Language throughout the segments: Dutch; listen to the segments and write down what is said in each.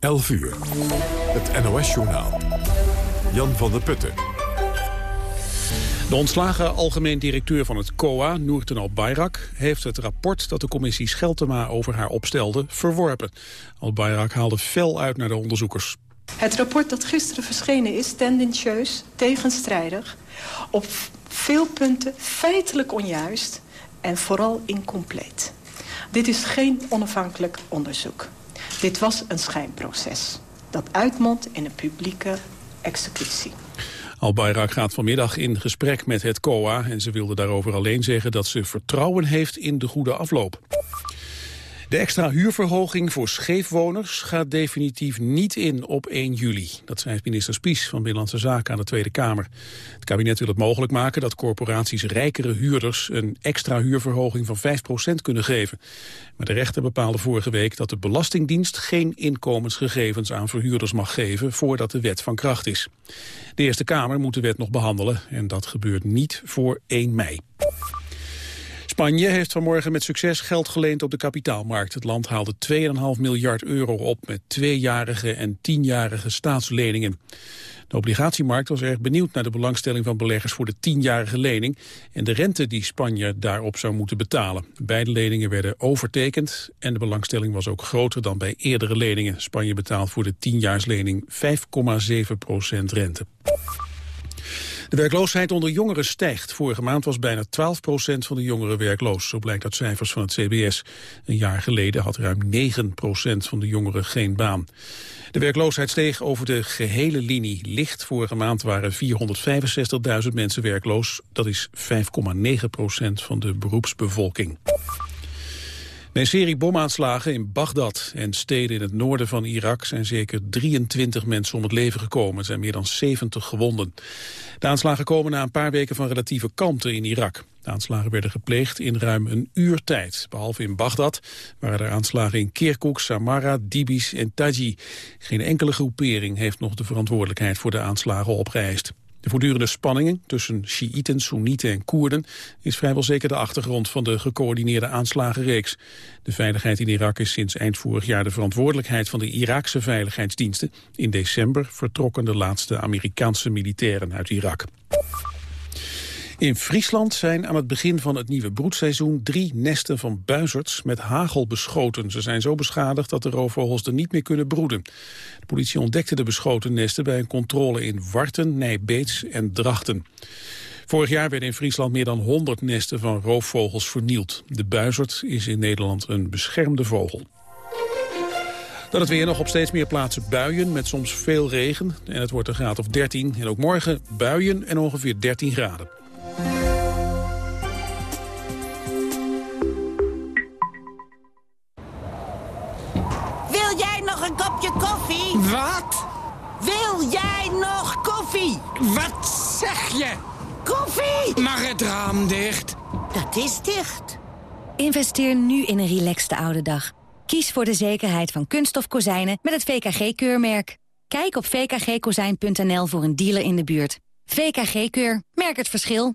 11 uur. Het NOS-journaal. Jan van der Putten. De ontslagen algemeen directeur van het COA, Noorten Al-Bayrak... heeft het rapport dat de commissie Scheltema over haar opstelde verworpen. Al-Bayrak haalde fel uit naar de onderzoekers. Het rapport dat gisteren verschenen is tendentieus, tegenstrijdig... op veel punten feitelijk onjuist en vooral incompleet. Dit is geen onafhankelijk onderzoek. Dit was een schijnproces dat uitmondt in een publieke executie. Al-Bayrak gaat vanmiddag in gesprek met het COA... en ze wilde daarover alleen zeggen dat ze vertrouwen heeft in de goede afloop. De extra huurverhoging voor scheefwoners gaat definitief niet in op 1 juli. Dat zei minister Spies van Binnenlandse Zaken aan de Tweede Kamer. Het kabinet wil het mogelijk maken dat corporaties rijkere huurders een extra huurverhoging van 5% kunnen geven. Maar de rechter bepaalde vorige week dat de Belastingdienst geen inkomensgegevens aan verhuurders mag geven voordat de wet van kracht is. De Eerste Kamer moet de wet nog behandelen en dat gebeurt niet voor 1 mei. Spanje heeft vanmorgen met succes geld geleend op de kapitaalmarkt. Het land haalde 2,5 miljard euro op met tweejarige en tienjarige staatsleningen. De obligatiemarkt was erg benieuwd naar de belangstelling van beleggers voor de tienjarige lening en de rente die Spanje daarop zou moeten betalen. Beide leningen werden overtekend en de belangstelling was ook groter dan bij eerdere leningen. Spanje betaalt voor de tienjaarslening 5,7 procent rente. De werkloosheid onder jongeren stijgt. Vorige maand was bijna 12 procent van de jongeren werkloos. Zo blijkt uit cijfers van het CBS. Een jaar geleden had ruim 9 procent van de jongeren geen baan. De werkloosheid steeg over de gehele linie. Licht vorige maand waren 465.000 mensen werkloos. Dat is 5,9 procent van de beroepsbevolking. Bij een serie bomaanslagen in Bagdad en steden in het noorden van Irak zijn zeker 23 mensen om het leven gekomen. Er zijn meer dan 70 gewonden. De aanslagen komen na een paar weken van relatieve kalmte in Irak. De aanslagen werden gepleegd in ruim een uur tijd. Behalve in Bagdad waren er aanslagen in Kirkuk, Samarra, Dibis en Taji. Geen enkele groepering heeft nog de verantwoordelijkheid voor de aanslagen opgeëist. De voortdurende spanningen tussen Sjiïten, Soenieten en Koerden is vrijwel zeker de achtergrond van de gecoördineerde aanslagenreeks. De veiligheid in Irak is sinds eind vorig jaar de verantwoordelijkheid van de Iraakse veiligheidsdiensten. In december vertrokken de laatste Amerikaanse militairen uit Irak. In Friesland zijn aan het begin van het nieuwe broedseizoen drie nesten van buizerds met hagel beschoten. Ze zijn zo beschadigd dat de roofvogels er niet meer kunnen broeden. De politie ontdekte de beschoten nesten bij een controle in Warten, Nijbeets en Drachten. Vorig jaar werden in Friesland meer dan 100 nesten van roofvogels vernield. De buizerd is in Nederland een beschermde vogel. Dan het weer nog op steeds meer plaatsen buien met soms veel regen. En het wordt een graad of 13. En ook morgen buien en ongeveer 13 graden. Wil jij nog een kopje koffie? Wat? Wil jij nog koffie? Wat zeg je? Koffie! Mag het raam dicht? Dat is dicht. Investeer nu in een relaxte oude dag. Kies voor de zekerheid van kunststof kozijnen met het VKG-keurmerk. Kijk op vkgkozijn.nl voor een dealer in de buurt. VKG-keur. Merk het verschil.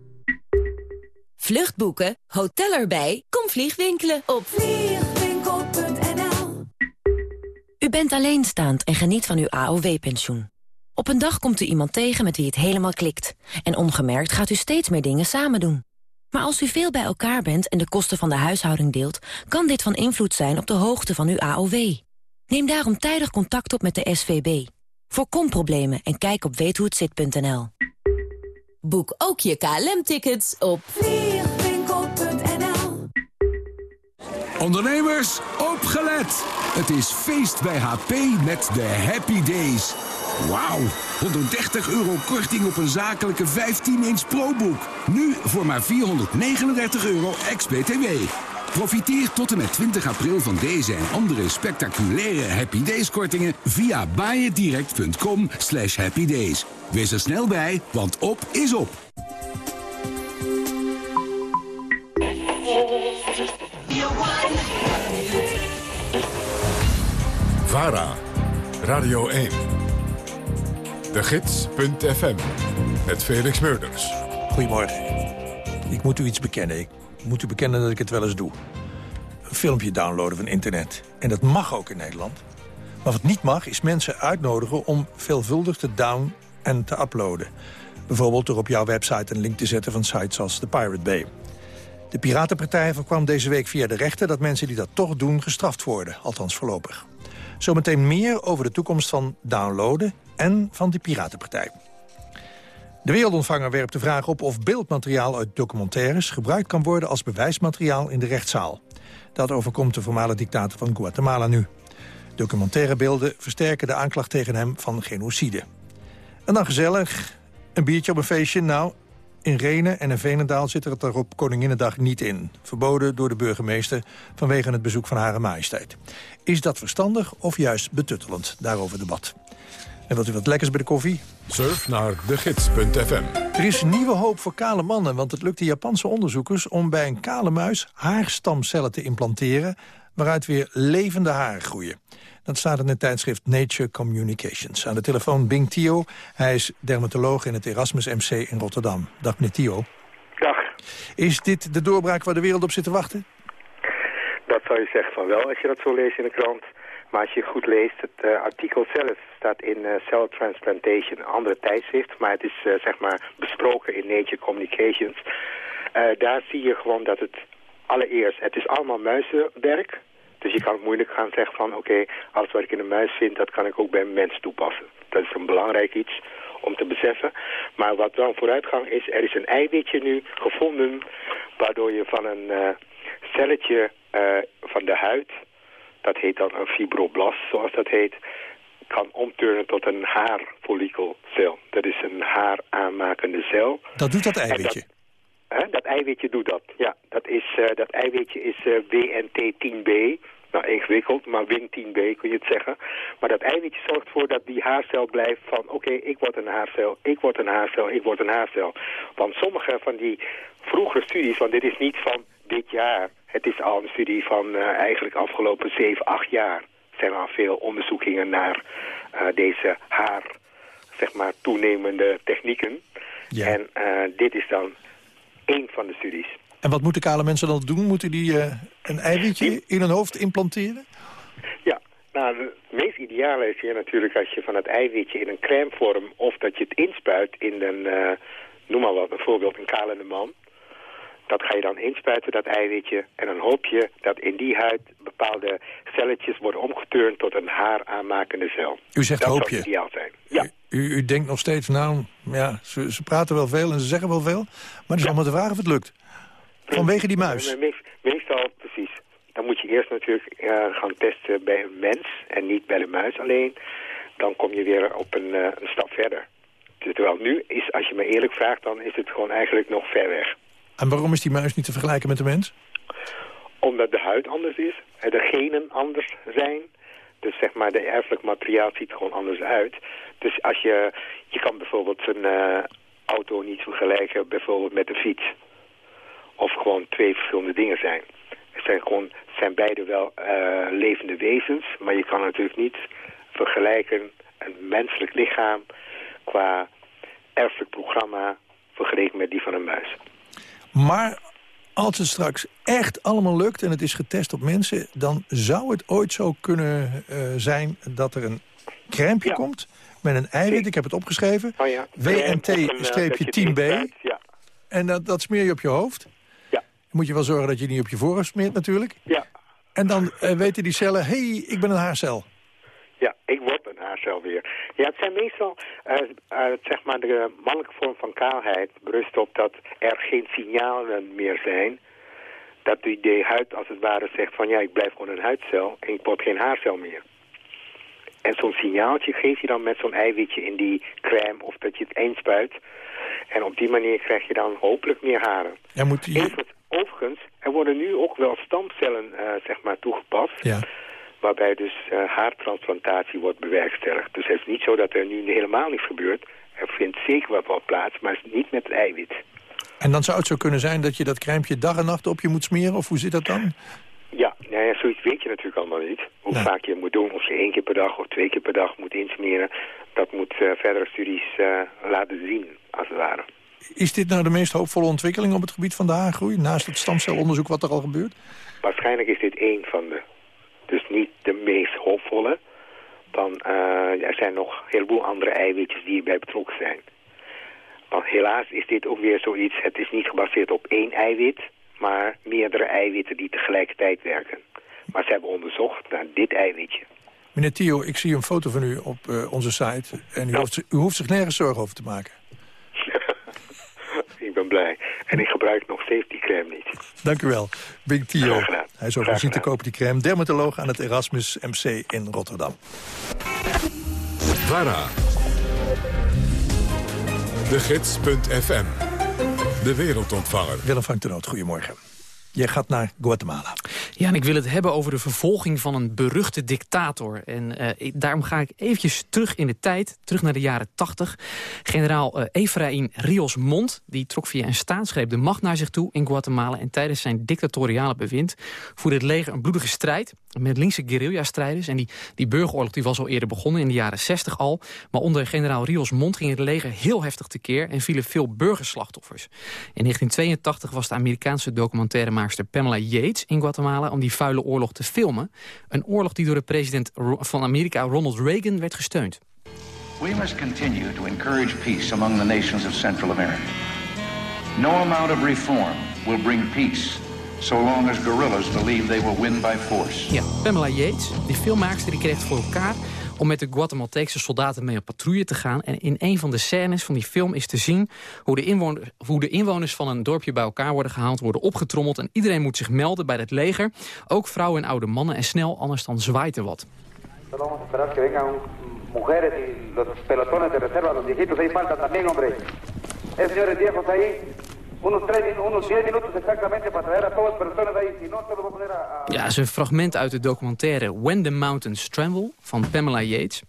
Vluchtboeken, hotel erbij, kom vliegwinkelen op vliegwinkel.nl U bent alleenstaand en geniet van uw AOW-pensioen. Op een dag komt u iemand tegen met wie het helemaal klikt. En ongemerkt gaat u steeds meer dingen samen doen. Maar als u veel bij elkaar bent en de kosten van de huishouding deelt... kan dit van invloed zijn op de hoogte van uw AOW. Neem daarom tijdig contact op met de SVB. Voorkom problemen en kijk op weethohetzit.nl. Boek ook je KLM-tickets op Ondernemers, opgelet! Het is feest bij HP met de Happy Days. Wauw, 130 euro korting op een zakelijke 15-inch ProBook. Nu voor maar 439 euro ex-BTW. Profiteer tot en met 20 april van deze en andere spectaculaire Happy Days kortingen via buyitdirect.com slash happydays. Wees er snel bij, want op is op. VARA, Radio 1. De Gids.fm, met Felix Meurders. Goedemorgen. Ik moet u iets bekennen. Ik moet u bekennen dat ik het wel eens doe. Een filmpje downloaden van internet. En dat mag ook in Nederland. Maar wat niet mag, is mensen uitnodigen om veelvuldig te down en te uploaden. Bijvoorbeeld door op jouw website een link te zetten van sites als de Pirate Bay. De Piratenpartij voorkwam deze week via de rechter... dat mensen die dat toch doen gestraft worden, althans voorlopig. Zometeen meer over de toekomst van downloaden en van de Piratenpartij. De Wereldontvanger werpt de vraag op of beeldmateriaal uit documentaires... gebruikt kan worden als bewijsmateriaal in de rechtszaal. Dat overkomt de voormalige dictator van Guatemala nu. Documentaire beelden versterken de aanklacht tegen hem van genocide. En dan gezellig, een biertje op een feestje. Nou, in Renen en in Veenendaal zit er het er op Koninginnedag niet in. Verboden door de burgemeester vanwege het bezoek van Hare Majesteit. Is dat verstandig of juist betuttelend? Daarover debat. En wilt u wat lekkers bij de koffie? Surf naar degids.fm. Er is nieuwe hoop voor kale mannen, want het lukt de Japanse onderzoekers... om bij een kale muis haarstamcellen te implanteren... waaruit weer levende haren groeien. Dat staat in het tijdschrift Nature Communications. Aan de telefoon Bing Tio. Hij is dermatoloog in het Erasmus MC in Rotterdam. Dag meneer Tio. Dag. Is dit de doorbraak waar de wereld op zit te wachten? Dat zou je zeggen van wel als je dat zo leest in de krant. Maar als je goed leest, het uh, artikel zelf staat in uh, Cell Transplantation, een andere tijdschrift. Maar het is uh, zeg maar besproken in Nature Communications. daar zie je gewoon dat het allereerst, het is allemaal muizenwerk. Dus je kan moeilijk gaan zeggen van oké, alles wat ik in een muis vind, dat kan ik ook bij een mens toepassen. Dat is een belangrijk iets om te beseffen. Maar wat dan vooruitgang is, er is een eiwitje nu gevonden, waardoor je van een uh, celletje uh, van de huid, dat heet dan een fibroblast zoals dat heet, kan omturnen tot een haarfollikelcel. Dat is een haar aanmakende cel. Dat doet dat eiwitje? Hè, dat eiwitje doet dat, ja. Dat, is, uh, dat eiwitje is uh, WNT10B. Nou, ingewikkeld, maar Win10B kun je het zeggen. Maar dat eiwitje zorgt ervoor dat die haarcel blijft van... oké, okay, ik word een haarcel, ik word een haarcel, ik word een haarcel. Want sommige van die vroege studies, want dit is niet van dit jaar... het is al een studie van uh, eigenlijk afgelopen 7, 8 jaar... Er zijn al veel onderzoekingen naar deze haar, zeg maar, toenemende technieken. Ja. En dit is dan één van de studies. En wat moeten kale mensen dan doen? Moeten die uh, een eiwitje in hun hoofd implanteren? Ja, nou, het meest ideale is hier natuurlijk als je van het eiwitje in een crèmevorm... of dat je het inspuit in een, uh, noem maar wat, bijvoorbeeld een kalende man. Dat ga je dan inspuiten, dat eiwitje. En dan hoop je dat in die huid bepaalde celletjes worden omgeturnd tot een haar aanmakende cel. U zegt dat hoop je? ideaal zijn. Ja. U, u, denkt nog steeds, nou, ja, ze, ze, praten wel veel en ze zeggen wel veel. Maar het is allemaal de vraag of het lukt. Vanwege die muis. Meest, meestal, precies. Dan moet je eerst natuurlijk uh, gaan testen bij een mens en niet bij de muis alleen. Dan kom je weer op een, uh, een stap verder. Terwijl nu is, als je me eerlijk vraagt, dan is het gewoon eigenlijk nog ver weg. En waarom is die muis niet te vergelijken met de mens? Omdat de huid anders is, de genen anders zijn. Dus zeg maar, de erfelijk materiaal ziet gewoon anders uit. Dus als je, je kan bijvoorbeeld een uh, auto niet vergelijken bijvoorbeeld met een fiets. Of gewoon twee verschillende dingen zijn. Het zijn gewoon, zijn beide wel uh, levende wezens, maar je kan natuurlijk niet vergelijken een menselijk lichaam qua erfelijk programma vergeleken met die van een muis. Maar als het straks echt allemaal lukt en het is getest op mensen... dan zou het ooit zo kunnen uh, zijn dat er een crèmepje ja. komt... met een eiwit, ik heb het opgeschreven, oh ja. WNT-10B. Ja. En dat, dat smeer je op je hoofd. Ja. Dan moet je wel zorgen dat je niet op je voorhoofd smeert natuurlijk. Ja. En dan uh, weten die cellen, hé, hey, ik ben een haarcel. Ja, ik weer. Ja, het zijn meestal, uh, uh, zeg maar, de mannelijke vorm van kaalheid berust op dat er geen signalen meer zijn. Dat die de huid als het ware zegt van ja, ik blijf gewoon een huidcel en ik word geen haarcel meer. En zo'n signaaltje geef je dan met zo'n eiwitje in die crème of dat je het inspuit. En op die manier krijg je dan hopelijk meer haren. Ja, moet je, overigens, er worden nu ook wel stamcellen eh, zeg maar toegepast. Ja. Waarbij dus uh, haartransplantatie wordt bewerkstelligd. Dus het is niet zo dat er nu helemaal niets gebeurt. Er vindt zeker wel wat plaats, maar niet met het eiwit. En dan zou het zo kunnen zijn dat je dat crèmpje dag en nacht op je moet smeren? Of hoe zit dat dan? Ja, nou ja, zoiets weet je natuurlijk allemaal niet. Hoe vaak je moet doen, of je één keer per dag of twee keer per dag moet insmeren. Dat moet uh, verdere studies uh, laten zien, als het ware. Is dit nou de meest hoopvolle ontwikkeling op het gebied van de haargroei? Naast het stamcelonderzoek wat er al gebeurt? Waarschijnlijk is dit één van de. Dus niet de meest hoopvolle. Dan, uh, er zijn nog een heleboel andere eiwitjes die hierbij betrokken zijn. Want helaas is dit ook weer zoiets, het is niet gebaseerd op één eiwit, maar meerdere eiwitten die tegelijkertijd werken. Maar ze hebben onderzocht naar dit eiwitje. Meneer Theo, ik zie een foto van u op uh, onze site en u, ja. hoeft, u hoeft zich nergens zorgen over te maken. Ik ben blij. En ik gebruik nog steeds die crème niet. Dank u wel. Big Theo. Hij is overigens niet te kopen, die crème. Dermatoloog aan het Erasmus MC in Rotterdam. VARA. De Gids.fm. De wereldontvanger. Willem van Tenoot, goedemorgen. Jij gaat naar Guatemala. Ja, en ik wil het hebben over de vervolging van een beruchte dictator. En ik, daarom ga ik eventjes terug in de tijd, terug naar de jaren 80. Generaal uh, Efraín Rios Mont die trok via een staatsgreep de macht naar zich toe in Guatemala. En tijdens zijn dictatoriale bewind voerde het leger een bloedige strijd met linkse guerrilla-strijders. En die, die burgeroorlog die was al eerder begonnen, in de jaren 60 al. Maar onder generaal Rios Mont ging het leger heel heftig tekeer... en vielen veel burgerslachtoffers. In 1982 was de Amerikaanse documentairemaakster Pamela Yates in Guatemala... om die vuile oorlog te filmen. Een oorlog die door de president van Amerika, Ronald Reagan, werd gesteund. We must continue to encourage peace among the nations of Central America. No amount of reform will bring peace so long as guerrillas believe they will win by force. Ja, Pamela Yates, die filmmaakster, die kreeg voor elkaar om met de Guatemalteekse soldaten mee op patrouille te gaan. En in een van de scènes van die film is te zien hoe de, inwoners, hoe de inwoners van een dorpje bij elkaar worden gehaald, worden opgetrommeld. En iedereen moet zich melden bij het leger. Ook vrouwen en oude mannen en snel, anders dan zwaait er wat. mujeres y los pelotones de reserva, los viejitos también, hombre. Unos, tres, unos 10 minutos exactamente para traer a todas las personas ahí. Si no, te lo voy a poner a, a... Ja, is een fragment uit de documentaire When the Mountains Tremble van Pamela Yates.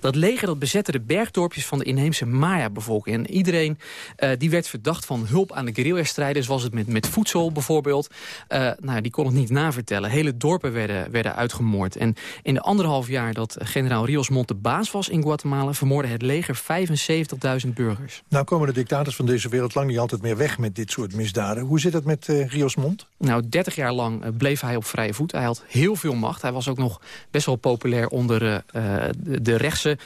Dat leger dat bezette de bergdorpjes van de inheemse Maya-bevolking. En iedereen uh, die werd verdacht van hulp aan de guerrilla-strijders. Was het met, met voedsel bijvoorbeeld. Uh, nou, die kon het niet navertellen. Hele dorpen werden, werden uitgemoord. En in de anderhalf jaar dat generaal Rios Mont de baas was in Guatemala... vermoordde het leger 75.000 burgers. Nou komen de dictators van deze wereld lang niet altijd meer weg met dit soort misdaden. Hoe zit het met uh, Rios Mont? Nou, 30 jaar lang uh, bleef hij op vrije voet. Hij had heel veel macht. Hij was ook nog best wel populair onder uh, de, rechtse,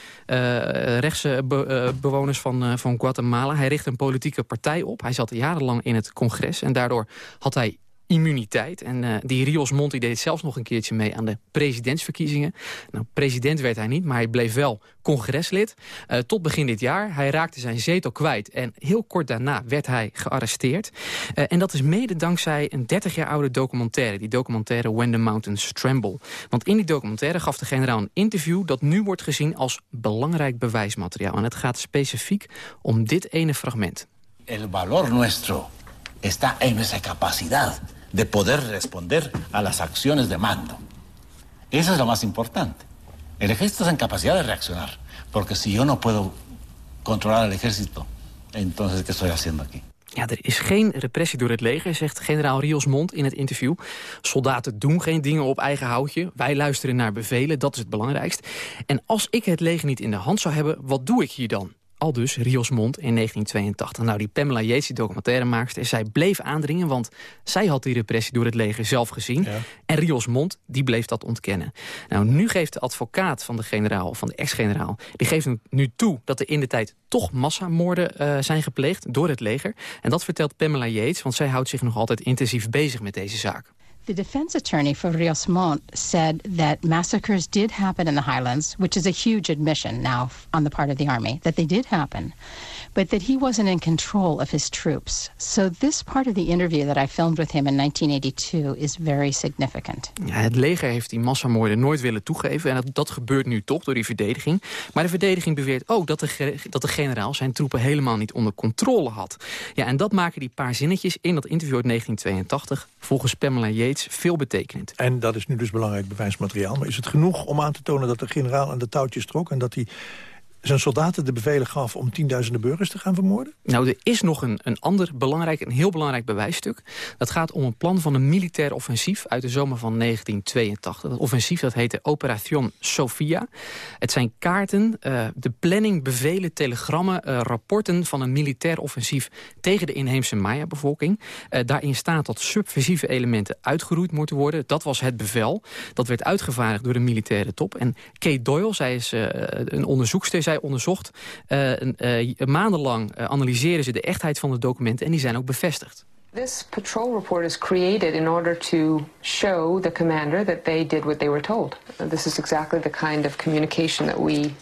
rechtse be, bewoners van, van Guatemala. Hij richtte een politieke partij op. Hij zat jarenlang in het congres. En daardoor had hij immuniteit. En uh, die Rios Monti deed zelfs nog een keertje mee aan de presidentsverkiezingen. Nou, president werd hij niet, maar hij bleef wel congreslid. Uh, tot begin dit jaar. Hij raakte zijn zetel kwijt. En heel kort daarna werd hij gearresteerd. Uh, en dat is mede dankzij een 30 jaar oude documentaire. Die documentaire When the Mountains Tremble. Want in die documentaire gaf de generaal een interview... dat nu wordt gezien als belangrijk bewijsmateriaal. En het gaat specifiek om dit ene fragment. El valor nuestro está en nuestra capacidad de poder responder a las acciones de mando. Eso es lo más importante. El ejército está en capacidad de reaccionar, porque si yo no puedo controlar al ejército, entonces ¿qué estoy haciendo aquí? Ja, er is geen repressie door het leger, zegt generaal Rios Mont in het interview. Soldaten doen geen dingen op eigen houtje. Wij luisteren naar bevelen, dat is het belangrijkst. En als ik het leger niet in de hand zou hebben, wat doe ik hier dan? Al dus Rios Mond in 1982. Nou, die Pamela Yates, die documentairemaakster, zij bleef aandringen... want zij had die repressie door het leger zelf gezien. Ja. En Rios Mond, die bleef dat ontkennen. Nou, nu geeft de advocaat van de generaal, van de ex-generaal... die geeft nu toe dat er in de tijd toch massamoorden uh, zijn gepleegd door het leger. En dat vertelt Pamela Yates, want zij houdt zich nog altijd intensief bezig met deze zaak. The defense attorney for Rios Montt said that massacres did happen in the highlands, which is a huge admission now on the part of the army, that they did happen. But that he wasn't in control of his troops. So this part of the interview that I filmed with him in 1982 is very significant. Ja, het leger heeft die massamoorden nooit willen toegeven. En dat, dat gebeurt nu toch door die verdediging. Maar de verdediging beweert ook dat de, dat de generaal zijn troepen helemaal niet onder controle had. Ja, en dat maken die paar zinnetjes in dat interview uit 1982... volgens Pamela Yates veel betekenend. En dat is nu dus belangrijk bewijsmateriaal. Maar is het genoeg om aan te tonen dat de generaal aan de touwtjes trok... en dat hij zijn soldaten de bevelen gaf om tienduizenden burgers te gaan vermoorden? Nou, er is nog een, een ander belangrijk, een heel belangrijk bewijsstuk. Dat gaat om een plan van een militair offensief uit de zomer van 1982. Dat offensief dat heette Operation Sofia. Het zijn kaarten, uh, de planning, bevelen, telegrammen, uh, rapporten van een militair offensief tegen de inheemse Maya-bevolking. Uh, daarin staat dat subversieve elementen uitgeroeid moeten worden. Dat was het bevel. Dat werd uitgevaardigd door de militaire top. En Kate Doyle, zij is een onderzoekster, zij onderzocht. Uh, uh, maandenlang uh, analyseren ze de echtheid van de documenten en die zijn ook bevestigd. This patrol report is created in order to show the commander that they did what they were told. This is exactly the kind of communication that we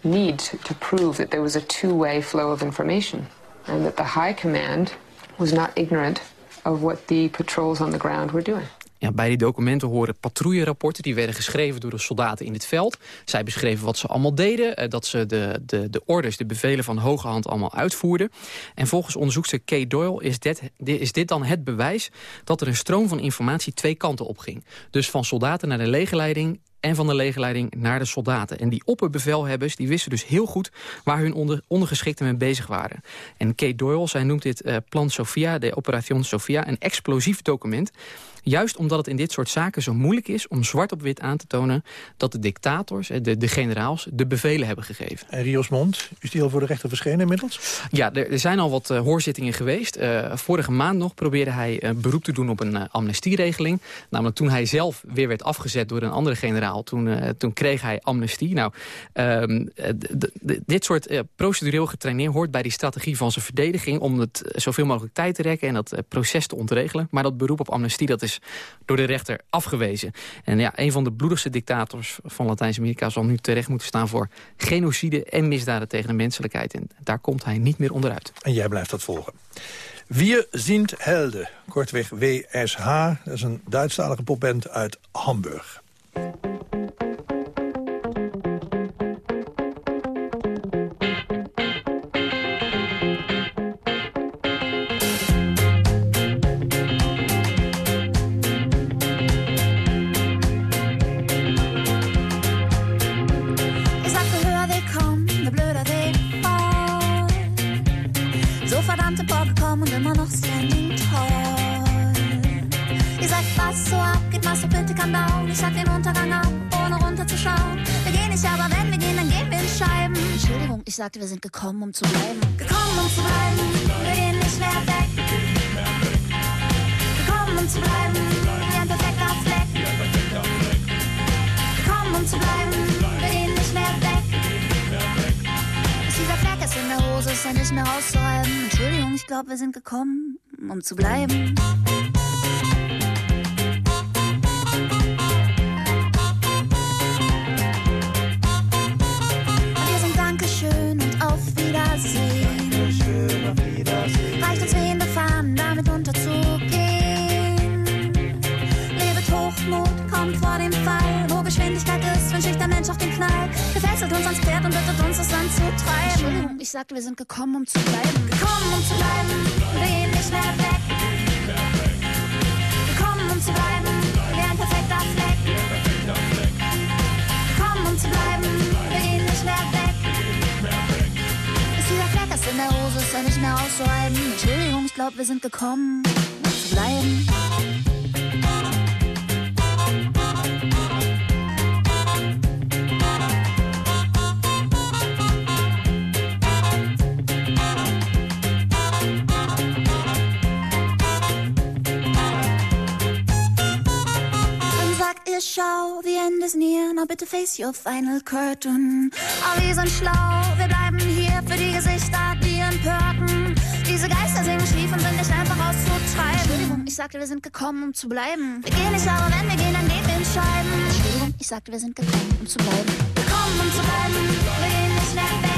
need to prove that there was a two-way flow of information and that the high command was not ignorant of what the patrols on the ground were doing. Ja, bij die documenten horen patrouillerapporten. Die werden geschreven door de soldaten in het veld. Zij beschreven wat ze allemaal deden. Eh, dat ze de, de, de orders, de bevelen van hoge hand allemaal uitvoerden. En volgens onderzoekster Kate Doyle is dit, is dit dan het bewijs... dat er een stroom van informatie twee kanten op ging. Dus van soldaten naar de legerleiding en van de legerleiding naar de soldaten. En die opperbevelhebbers die wisten dus heel goed waar hun onder, ondergeschikten mee bezig waren. En Kate Doyle, zij noemt dit uh, Plan Sofia, de Operation Sofia, een explosief document. Juist omdat het in dit soort zaken zo moeilijk is om zwart op wit aan te tonen... dat de dictators, de, de generaals, de bevelen hebben gegeven. En Rios Mond, is die al voor de rechter verschenen inmiddels? Ja, er, er zijn al wat uh, hoorzittingen geweest. Uh, vorige maand nog probeerde hij beroep te doen op een amnestieregeling. Namelijk toen hij zelf weer werd afgezet door een andere generaal... toen, toen kreeg hij amnestie. Nou, ehm, dit soort procedureel getraineerd hoort bij die strategie van zijn verdediging... om het zoveel mogelijk tijd te rekken en dat proces te ontregelen. Maar dat beroep op amnestie, dat is door de rechter afgewezen. En ja, een van de bloedigste dictators van Latijns-Amerika... zal nu terecht moeten staan voor genocide en misdaden tegen de menselijkheid. En daar komt hij niet meer onderuit. En jij blijft dat volgen. Wir sind Helden, kortweg WSH. Dat is een Duitsstalige popband uit Hamburg. Ich sagte, wir sind gekommen, um zu bleiben. Gekommen, um zu bleiben. Wir gehen nicht mehr weg. Gekommen, um zu bleiben. Wie ein perfekter Fleck. Gekommen, um zu bleiben. Wir gehen nicht mehr weg. Ist dieser Fleck ist in der Hose, ist er nicht mehr auszuhalten. Entschuldigung, ich glaube, wir sind gekommen, um zu bleiben. Ist, der Mensch auf den Knall. Gefesselt uns ans Pferd und bittet uns, das Land zu treiben. Entschuldigung, ich sagte, wir sind gekommen, um zu bleiben. Gekommen, um zu bleiben, wir gehen nicht mehr weg. Gekommen, um zu bleiben, wie ein perfekter Fleck. Gekommen, um zu bleiben, wir gehen nicht mehr weg. in der Hose ist ja nicht mehr auszuhalten. Entschuldigung, ich glaube, wir sind gekommen, um zu bleiben. Schau, the end is near, now bitte face your final curtain. Aber wir sind schlau, wir bleiben hier für die Gesichter, die empörten. Diese Geister singen schief und sind nicht einfach auszutreiben. Entschuldigung, ich sagte, wir sind gekommen, um zu bleiben. Wir gehen nicht, aber wenn wir gehen, dann gehen wir in Scheiben. Entschuldigung, ich sagte, wir sind gekommen, um zu bleiben. Gekommen, um zu bleiben, wir gehen nicht mehr weg.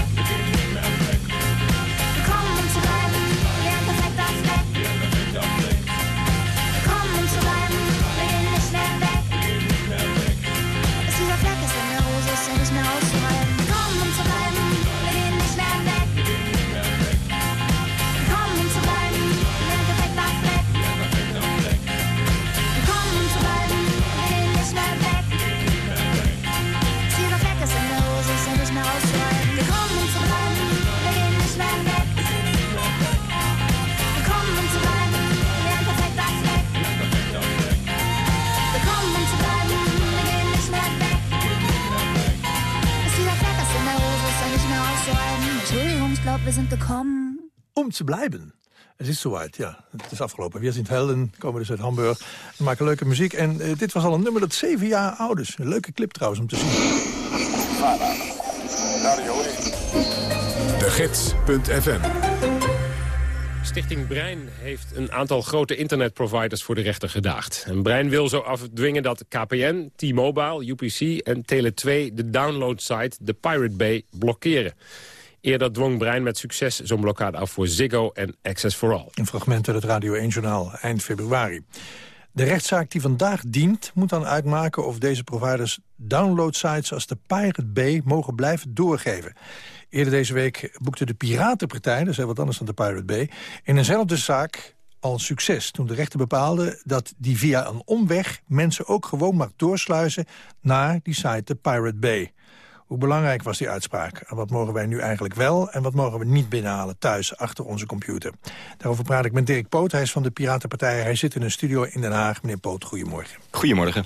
Wir sind gekommen. Om te blijven. Het is soweit, ja. Het is afgelopen. We zijn Helden, komen dus uit Hamburg. We maken leuke muziek. En eh, dit was al een nummer dat zeven jaar oud is. Een leuke clip trouwens om te zien. De Gids.fm Stichting Brein heeft een aantal grote internetproviders voor de rechter gedaagd. En Brein wil zo afdwingen dat KPN, T-Mobile, UPC en Tele2 de downloadsite The Pirate Bay blokkeren. Eerder dwong Brein met succes zo'n blokkade af voor Ziggo en Access for All. Een fragment uit het Radio 1-journaal eind februari. De rechtszaak die vandaag dient moet dan uitmaken of deze providers downloadsites als de Pirate Bay mogen blijven doorgeven. Eerder deze week boekte de Piratenpartij, dat is wat anders dan de Pirate Bay, in eenzelfde zaak al succes toen de rechter bepaalde dat die via een omweg mensen ook gewoon mag doorsluizen naar die site de Pirate Bay. Hoe belangrijk was die uitspraak? En wat mogen wij nu eigenlijk wel en wat mogen we niet binnenhalen thuis achter onze computer? Daarover praat ik met Dirk Poot. Hij is van de Piratenpartij. Hij zit in een studio in Den Haag. Meneer Poot, goedemorgen. Goedemorgen.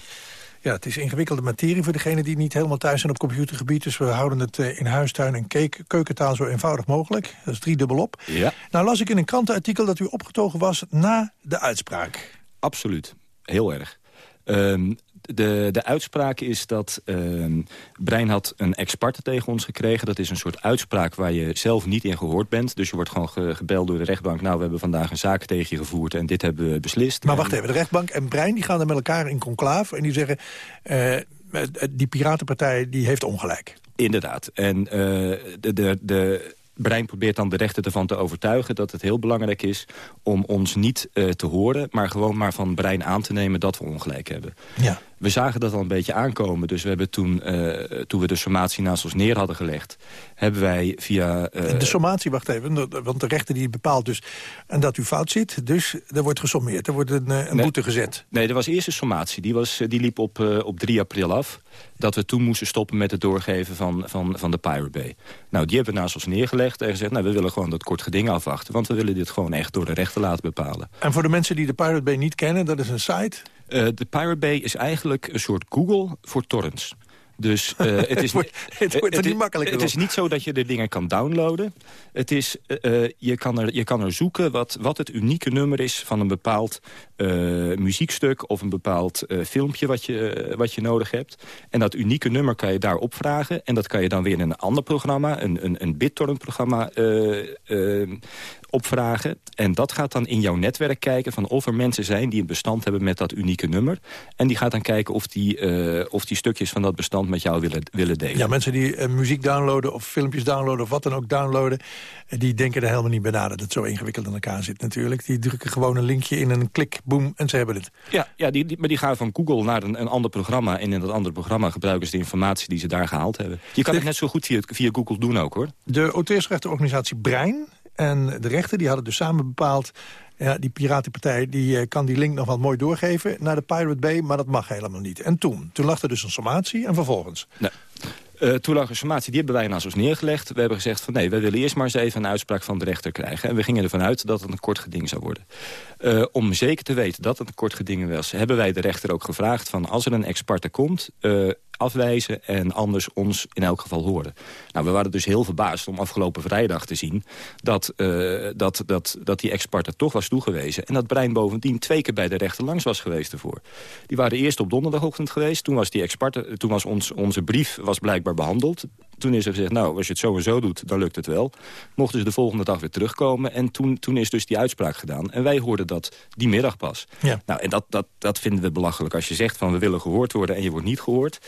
Ja, het is ingewikkelde materie voor degenen die niet helemaal thuis zijn op computergebied. Dus we houden het eh, in huistuin en keukentaal zo eenvoudig mogelijk. Dat is drie dubbel op. Ja. Nou las ik in een krantenartikel dat u opgetogen was na de uitspraak. Absoluut. Heel erg. Um, de, de uitspraak is dat uh, Brein had een ex parte tegen ons gekregen. Dat is een soort uitspraak waar je zelf niet in gehoord bent. Dus je wordt gewoon gebeld door de rechtbank. Nou, we hebben vandaag een zaak tegen je gevoerd en dit hebben we beslist. Maar wacht even, de rechtbank en Brein die gaan er met elkaar in conclave... en die zeggen, uh, die piratenpartij die heeft ongelijk. Inderdaad. En uh, de, de, de Brein probeert dan de rechter ervan te overtuigen... dat het heel belangrijk is om ons niet uh, te horen... maar gewoon maar van Brein aan te nemen dat we ongelijk hebben. Ja. We zagen dat al een beetje aankomen. Dus we hebben toen, uh, toen we de sommatie naast ons neer hadden gelegd... hebben wij via... Uh... De sommatie, wacht even, want de rechter die bepaalt dus... en dat u fout zit, dus er wordt gesommeerd. Er wordt een, een nee, boete gezet. Nee, er was eerst een sommatie. Die, was, die liep op, op 3 april af. Dat we toen moesten stoppen met het doorgeven van, van, van de Pirate Bay. Nou, die hebben we naast ons neergelegd en gezegd... nou, we willen gewoon dat kort geding afwachten... want we willen dit gewoon echt door de rechter laten bepalen. En voor de mensen die de Pirate Bay niet kennen, dat is een site... Uh, de Pirate Bay is eigenlijk een soort Google voor torrents. Dus uh, het is, het wordt niet makkelijker Het is niet zo dat je de dingen kan downloaden. Het is, uh, je, kan er, je kan er zoeken wat, wat het unieke nummer is van een bepaald uh, muziekstuk... of een bepaald filmpje wat je, wat je nodig hebt. En dat unieke nummer kan je daar opvragen. En dat kan je dan weer in een ander programma, een, een, een BitTorrent-programma opvragen. En dat gaat dan in jouw netwerk kijken van of er mensen zijn die een bestand hebben met dat unieke nummer. En die gaat dan kijken of die, uh, of die stukjes van dat bestand met jou willen, willen delen. Ja, mensen die uh, muziek downloaden of filmpjes downloaden of wat dan ook downloaden... die denken er helemaal niet bij na dat het zo ingewikkeld in elkaar zit natuurlijk. Die drukken gewoon een linkje in een klik, boem, en ze hebben het. Ja, ja die, die, maar die gaan van Google naar een, een ander programma... en in dat andere programma gebruiken ze de informatie die ze daar gehaald hebben. Je kan de, het net zo goed via, via Google doen ook, hoor. De auteursrechtenorganisatie Brein en de rechter die hadden dus samen bepaald... Ja, die Piratenpartij die, uh, kan die link nog wel mooi doorgeven naar de Pirate Bay... maar dat mag helemaal niet. En toen? Toen lag er dus een sommatie en vervolgens? Nee. Uh, toen lag een sommatie, die hebben wij naast ons neergelegd. We hebben gezegd van nee, we willen eerst maar eens even een uitspraak van de rechter krijgen. En we gingen ervan uit dat het een kort geding zou worden. Uh, om zeker te weten dat het een kort geding was... hebben wij de rechter ook gevraagd van als er een ex parte komt... afwijzen en anders ons in elk geval horen. Nou, we waren dus heel verbaasd om afgelopen vrijdag te zien... dat, uh, dat, dat, dat die ex-parte toch was toegewezen... en dat Brein bovendien twee keer bij de rechter langs was geweest ervoor. Die waren eerst op donderdagochtend geweest. Toen was, die ex-parte, toen was ons, onze brief was blijkbaar behandeld. Toen is er gezegd, nou, als je het zo en zo doet, dan lukt het wel. Mochten ze de volgende dag weer terugkomen. En toen, toen is dus die uitspraak gedaan. En wij hoorden dat die middag pas. Ja. Nou, en dat, dat, dat vinden we belachelijk. Als je zegt van we willen gehoord worden en je wordt niet gehoord...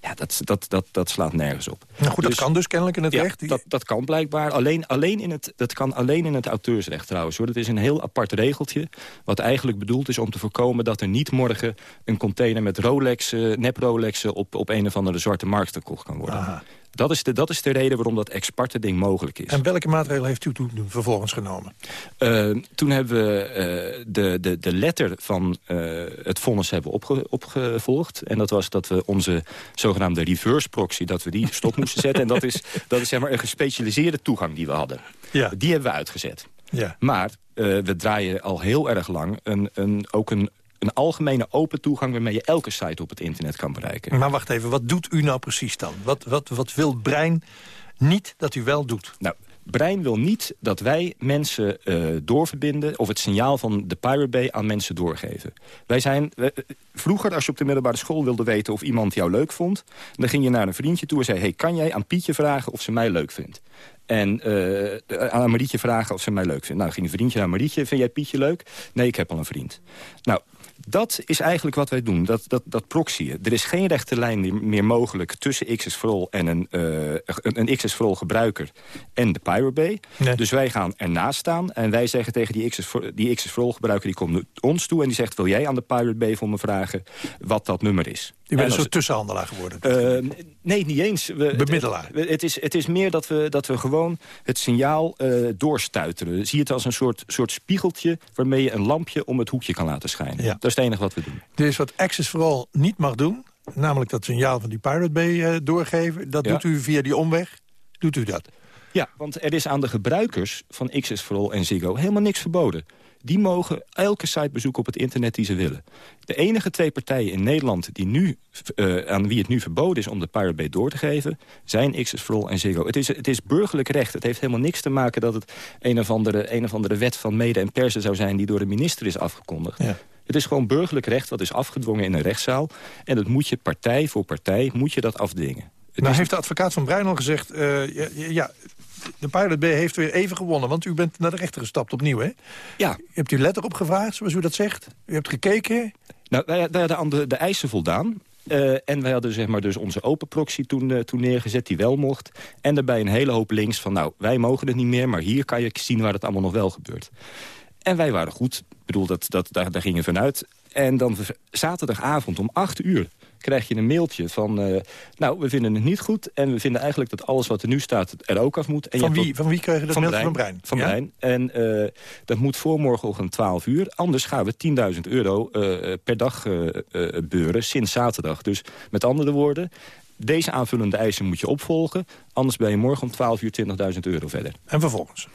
Ja, dat, dat, dat, dat slaat nergens op. Nou goed, dus, dat kan dus kennelijk in het ja, recht? Dat, dat kan blijkbaar. Alleen, alleen in het, dat kan alleen in het auteursrecht trouwens. Hoor. Dat is een heel apart regeltje. Wat eigenlijk bedoeld is om te voorkomen dat er niet morgen... een container met Rolex, uh, nep-Rolexen op, op een of andere zwarte markt gekocht kan worden. Aha. Dat is, de, dat is de reden waarom dat exparte ding mogelijk is. En welke maatregelen heeft u toen vervolgens genomen? Uh, toen hebben we uh, de, de, de letter van uh, het vonnis hebben opge, opgevolgd. En dat was dat we onze zogenaamde reverse proxy... dat we die stop moesten zetten. En dat is, dat is zeg maar een gespecialiseerde toegang die we hadden. Ja. Die hebben we uitgezet. Ja. Maar we draaien al heel erg lang een, een, ook een een algemene open toegang waarmee je elke site op het internet kan bereiken. Maar wacht even, wat doet u nou precies dan? Wat, wat, wat wil Brein niet dat u wel doet? Nou, Brein wil niet dat wij mensen uh, doorverbinden... of het signaal van de Pirate Bay aan mensen doorgeven. Wij zijn... vroeger, als je op de middelbare school wilde weten of iemand jou leuk vond... dan ging je naar een vriendje toe en zei... hey, kan jij aan Pietje vragen of ze mij leuk vindt? En uh, aan Marietje vragen of ze mij leuk vindt. Nou, ging een vriendje naar Marietje. Vind jij Pietje leuk? Nee, ik heb al een vriend. Nou, dat is eigenlijk wat wij doen, dat, dat, dat proxyen. Er is geen rechte lijn meer mogelijk tussen XS en een, uh, een, een XS gebruiker en de Pirate Bay. Dus wij gaan ernaast staan en wij zeggen tegen die XS gebruiker... die komt ons toe en die zegt, wil jij aan de Pirate Bay voor me vragen wat dat nummer is? U bent een soort tussenhandelaar geworden? Uh, nee, niet eens. We, Bemiddelaar? Het, het, is, het is meer dat we, dat we gewoon het signaal uh, doorstuiteren. Zie het als een soort, soort spiegeltje waarmee je een lampje om het hoekje kan laten schijnen. Ja. Dat is het enige wat we doen. Dus wat Access vooral niet mag doen, namelijk dat signaal van die Pirate Bay uh, doorgeven... dat doet u via die omweg, doet u dat? Ja, want er is aan de gebruikers van Access for All en Ziggo helemaal niks verboden die mogen elke site bezoeken op het internet die ze willen. De enige twee partijen in Nederland die nu, uh, aan wie het nu verboden is om de Pirate Bay door te geven... zijn for All en Ziggo. Het is, het is burgerlijk recht. Het heeft helemaal niks te maken dat het een of andere, een of andere wet van mede en persen zou zijn... die door de minister is afgekondigd. Ja. Het is gewoon burgerlijk recht wat is afgedwongen in een rechtszaal. En dat moet je partij voor partij moet je dat afdwingen. nou heeft de advocaat van Bruin al gezegd... Uh, ja, ja, de Pilot B heeft weer even gewonnen. Want u bent naar de rechter gestapt opnieuw, hè? Ja. Hebt u letterlijk gevraagd, zoals u dat zegt? U hebt gekeken? Nou, wij, wij hadden aan de, de eisen voldaan. Uh, en wij hadden zeg maar, dus onze open proxy toen, uh, toen neergezet, die wel mocht. En daarbij een hele hoop links van, nou, wij mogen het niet meer... maar hier kan je zien waar het allemaal nog wel gebeurt. En wij waren goed. Ik bedoel, dat, dat, daar, daar gingen we vanuit. En dan zaterdagavond om acht uur krijg je een mailtje van... Uh, nou, we vinden het niet goed en we vinden eigenlijk dat alles wat er nu staat er ook af moet. En van, wie, van wie krijg je dat mailtje van Brein? Van Brein. En uh, dat moet voor morgenochtend 12 uur. Anders gaan we 10.000 euro uh, per dag beuren sinds zaterdag. Dus met andere woorden, deze aanvullende eisen moet je opvolgen. Anders ben je morgen om 12 uur 20.000 euro verder. En vervolgens?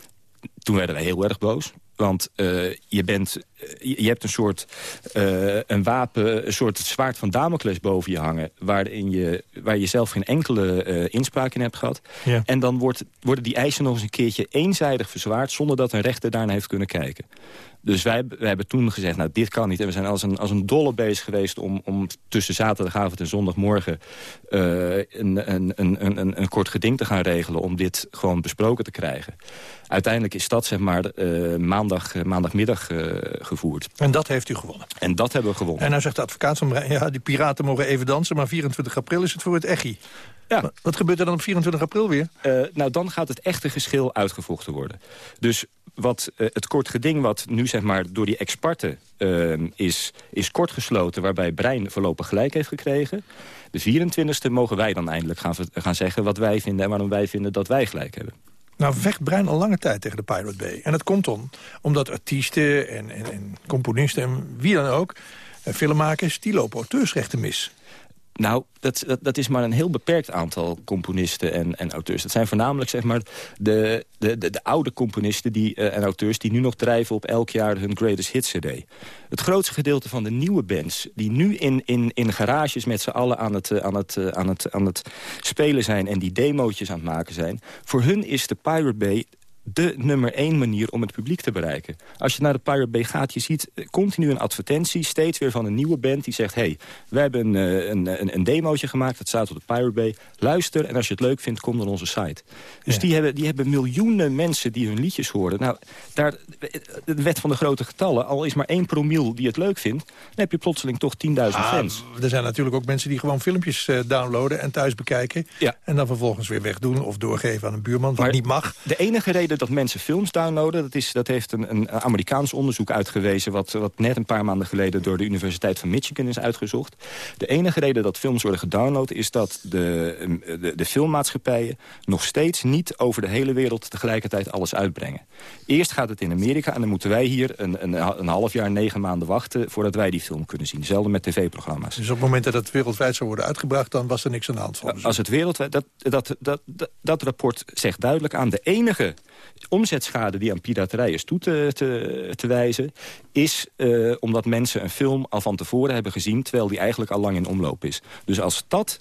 Toen werden wij heel erg boos. Want uh, je, bent, je, je, hebt een soort uh, een wapen, een soort zwaard van Damocles boven je hangen... waarin je, waar je zelf geen enkele uh, inspraak in hebt gehad. Ja. En dan wordt, worden die eisen nog eens een keertje eenzijdig verzwaard... zonder dat een rechter daarna heeft kunnen kijken. Dus wij, wij hebben toen gezegd, nou, dit kan niet. En we zijn als een, als een dolle bezig geweest om, om tussen zaterdagavond en zondagmorgen... Uh, een, een, een, een, een kort geding te gaan regelen om dit gewoon besproken te krijgen. Uiteindelijk is dat zeg maar uh, maandag, uh, maandagmiddag gevoerd. En dat heeft u gewonnen? En dat hebben we gewonnen. En nou zegt de advocaat van ja, die piraten mogen even dansen... maar 24 april is het voor het echi. Ja. Wat gebeurt er dan op 24 april weer? Uh, nou, dan gaat het echte geschil uitgevochten worden. Dus wat, uh, het kort geding wat nu zeg maar, door die experten uh, is, is kortgesloten... waarbij Brein voorlopig gelijk heeft gekregen. De 24e mogen wij dan eindelijk gaan, gaan zeggen wat wij vinden... en waarom wij vinden dat wij gelijk hebben. Nou vecht Brein al lange tijd tegen de Pirate Bay. En dat komt om, omdat artiesten en, en, en componisten en wie dan ook... filmmakers, die lopen auteursrechten mis. Nou, dat, dat, dat, is maar een heel beperkt aantal componisten en, en auteurs. Dat zijn voornamelijk zeg maar, de, de, de, de oude componisten die, uh, en auteurs... die nu nog drijven op elk jaar hun Greatest Hits CD. Het grootste gedeelte van de nieuwe bands... die nu in, in, in garages met z'n allen aan het, uh, aan, het, uh, aan, het, aan het spelen zijn... en die demootjes aan het maken zijn... voor hun is de Pirate Bay de nummer één manier om het publiek te bereiken. Als je naar de Pirate Bay gaat, je ziet continu een advertentie... steeds weer van een nieuwe band die zegt... hey, we hebben een, een, een, een demootje gemaakt, dat staat op de Pirate Bay. Luister en als je het leuk vindt, kom naar onze site. Dus die, hebben, die hebben miljoenen mensen die hun liedjes horen. Nou, daar, de wet van de grote getallen, al is maar één promiel die het leuk vindt... dan heb je plotseling toch 10.000 ah, fans. Er zijn natuurlijk ook mensen die gewoon filmpjes uh, downloaden... en thuis bekijken ja. en dan vervolgens weer wegdoen... of doorgeven aan een buurman, wat maar niet mag. De enige reden dat mensen films downloaden. Dat, is, dat heeft een, een Amerikaans onderzoek uitgewezen... Wat, wat net een paar maanden geleden door de Universiteit van Michigan is uitgezocht. De enige reden dat films worden gedownload... is dat de, de, de filmmaatschappijen nog steeds niet over de hele wereld... tegelijkertijd alles uitbrengen. Eerst gaat het in Amerika en dan moeten wij hier een, een, een half jaar, negen maanden wachten... voordat wij die film kunnen zien. Hetzelfde met tv-programma's. Dus op het moment dat het wereldwijd zou worden uitgebracht... dan was er niks aan de hand van. Als het wereldwijd... Dat, dat, dat, dat, dat rapport zegt duidelijk aan... de enige omzetschade die aan piraterij is toe te, te, wijzen... is uh, omdat mensen een film al van tevoren hebben gezien... terwijl die eigenlijk al lang in omloop is. Dus als dat